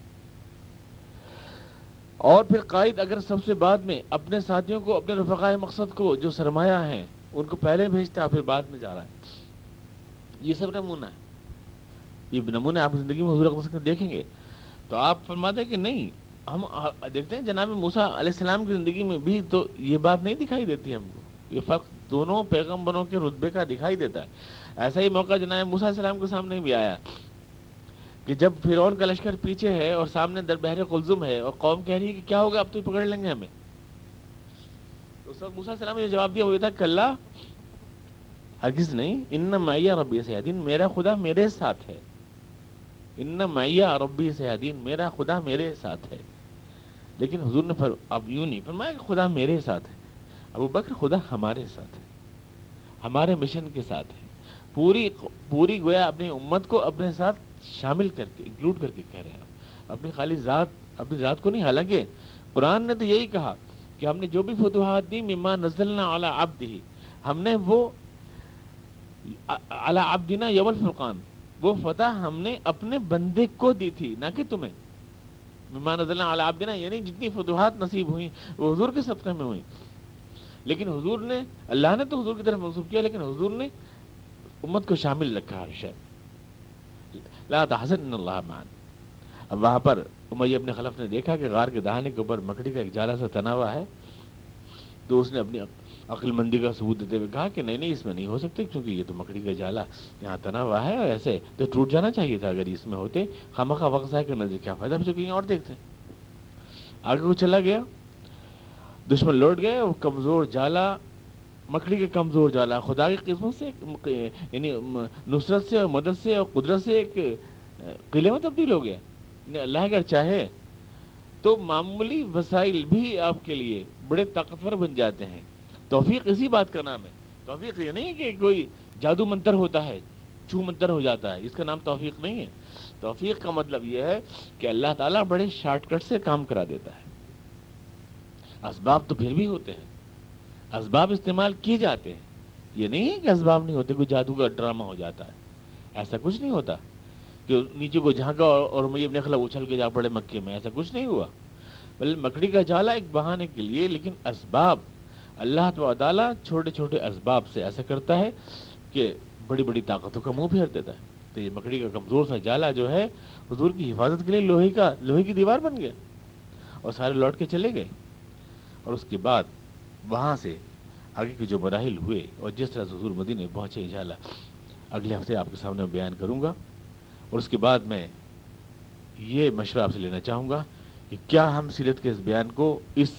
اور پھر قائد اگر سب سے بعد میں اپنے ساتھیوں کو، اپنے رفقائے مقصد کو جو سرمایہ ہیں، ان کو پہلے بھیجتا ہے، پھر بعد میں جا رہا ہے۔ یہ سب نمونہ ہے۔ یہ نمونے آپ زندگی میں حضور اقدس دیکھیں گے۔ تو آپ فرماتے ہیں کہ نہیں ہم دیکھتے ہیں جناب موسا علیہ السلام کی زندگی میں بھی تو یہ بات نہیں دکھائی دیتی ہم کو۔ یہ فرق دونوں پیغمبروں کے رتبے کا دکھائی دیتا ہے۔ ایسا ہی موقع جناب موسا علیہ السلام کے سامنے بھی آیا کہ جب فرعون کا لشکر پیچھے ہے اور سامنے دربہر قلزم ہے اور قوم کہہ رہی ہے کہ کیا ہوگا، اب تو پکڑ لیں گے ہمیں۔ اس وقت موسا السلام نے جواب دیا، وہ تھا کہ ہرگز نہیں، ان میاں ربی سیادین میرا خدا میرے ساتھ ہے۔ ان میاں ربی سیادین میرا خدا میرے ساتھ ہے۔ لیکن حضور نے اب یوں نہیں، فرمایا کہ خدا میرے ساتھ ہے۔ ابو بکر خدا ہمارے ساتھ ہے، ہمارے مشن کے ساتھ ہے۔ پوری پوری گویا اپنی امت کو اپنے ساتھ شامل کر کے انکلوڈ کر کے کہہ رہے ہیں اپنی خالی ذات اپنی ذات کو نہیں، حالانکہ قرآن نے تو یہی کہا کہ ہم نے جو بھی فتوحات دی، مما نزلنا علی عبد ہی ہم نے وہ علی عبدنا یوم الفرقان۔ وہ فتح ہم نے اپنے بندے کو دی تھی، نہ کہ تمہیں۔ مما نزلنا علی عبدنا یعنی جتنی فتوحات نصیب ہوئی وہ حضور کے صدقے میں ہوئی لیکن حضور نے، اللہ نے تو حضور کی طرف منسوخ کیا، لیکن حضور نے امت کو شامل رکھا ہر شاید لا تحزن اللہ مان اب وہاں پر امیہ ابن خلف نے دیکھا کہ غار کے دہانے کے اوپر مکڑی کا ایک جالا سا تنا ہوا ہے۔ تو اس نے اپنی عقل مندی کا ثبوت دیتے ہوئے کہا کہ نہیں نہیں، اس میں نہیں ہو سکتے، کیونکہ یہ تو مکڑی کا جالا، یہاں تنا ہوا ہے، اور ایسے تو ٹوٹ جانا چاہیے تھا، اگر اس میں ہوتے خامہ خواہ وقت ضائع کرنا کیا فائدہ؟ ہم سے کہیں اور دیکھتے۔ آگے کو چلا گیا، دشمن لوٹ گئے، وہ کمزور جالا، مکڑی کے کمزور جالا، خدا کی قسمت سے یعنی نصرت سے، اور مدد سے، اور قدرت سے ایک قلعے میں تبدیل ہو گیا یعنی اللہ اگر چاہے، تو معمولی وسائل بھی آپ کے لیے بڑے طاقتور بن جاتے ہیں۔ توفیق اسی بات کا نام ہے۔ توفیق یہ نہیں کہ کوئی جادو منتر ہوتا ہے چو منتر ہو جاتا ہے، اس کا نام توفیق نہیں ہے۔ توفیق کا مطلب یہ ہے کہ اللہ تعالیٰ بڑے شارٹ کٹ سے کام کرا دیتا ہے۔ اسباب تو پھر بھی ہوتے ہیں۔ اسباب استعمال کیے جاتے ہیں۔ یہ نہیں ہے کہ اسباب نہیں ہوتے، کوئی جادو کا ڈرامہ ہو جاتا ہے۔ ایسا کچھ نہیں ہوتا۔ کہ نیچے کو جھانکا اور مجھے اپنے خلاف اچھل کے جا پڑے مکے میں، ایسا کچھ نہیں ہوا۔ بلکہ مکڑی کا جالا ایک بہانے کے لیے، لیکن اسباب اللہ تو تعالیٰ چھوٹے چھوٹے اسباب سے ایسا کرتا ہے کہ بڑی بڑی طاقتوں کا منہ پھیر دیتا ہے۔ تو یہ مکڑی کا کمزور سا جالا جو ہے، حضور کی حفاظت کے لیے لوہے کا، لوہے کی دیوار بن گیا اور سارے لوٹ کے چلے گئے۔ اور اس کے بعد وہاں سے آگے کے جو مراحل ہوئے اور جس طرح حضور مدینے پہنچے انشاءاللہ، اگلے ہفتے آپ کے سامنے بیان کروں گا۔ اور اس کے بعد میں یہ مشورہ آپ سے لینا چاہوں گا کہ کیا ہم سیرت کے اس بیان کو اس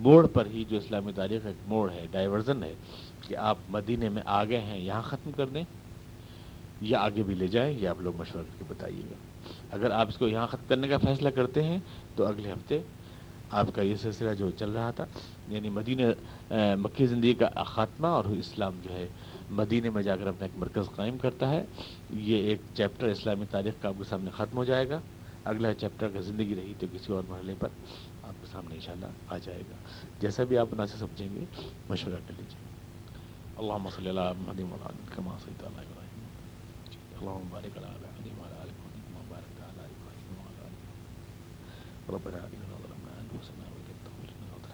موڑ پر ہی جو اسلامی تاریخ ایک موڑ ہے، ڈائیورژن ہے کہ آپ مدینے میں آگے ہیں، یہاں ختم کر دیں یا آگے بھی لے جائیں، یہ آپ لوگ مشورہ کر کے بتائیے گا۔ اگر آپ اس کو یہاں ختم کرنے کا فیصلہ کرتے ہیں تو اگلے ہفتے آپ کا یہ سلسلہ جو چل رہا تھا یعنی مدینہ مکی زندگی کا خاتمہ اور اسلام جو ہے، مدینہ میں جا کر اپنا ایک مرکز قائم کرتا ہے، یہ ایک چیپٹر اسلامی تاریخ کا آپ کے سامنے ختم ہو جائے گا۔ اگلا چیپٹر کا زندگی رہی تو کسی اور مرحلے پر۔ سامنے انشاءاللہ آ جائے گا۔ جیسا بھی آپ مناسب سمجھیں گے، مشورہ کر لیجیے اللہ صلی اللہ محمد مولانا کما صلی اللہ علیہ اللہ مبارک على محمد وعلى ال محمد على وعلى ربنا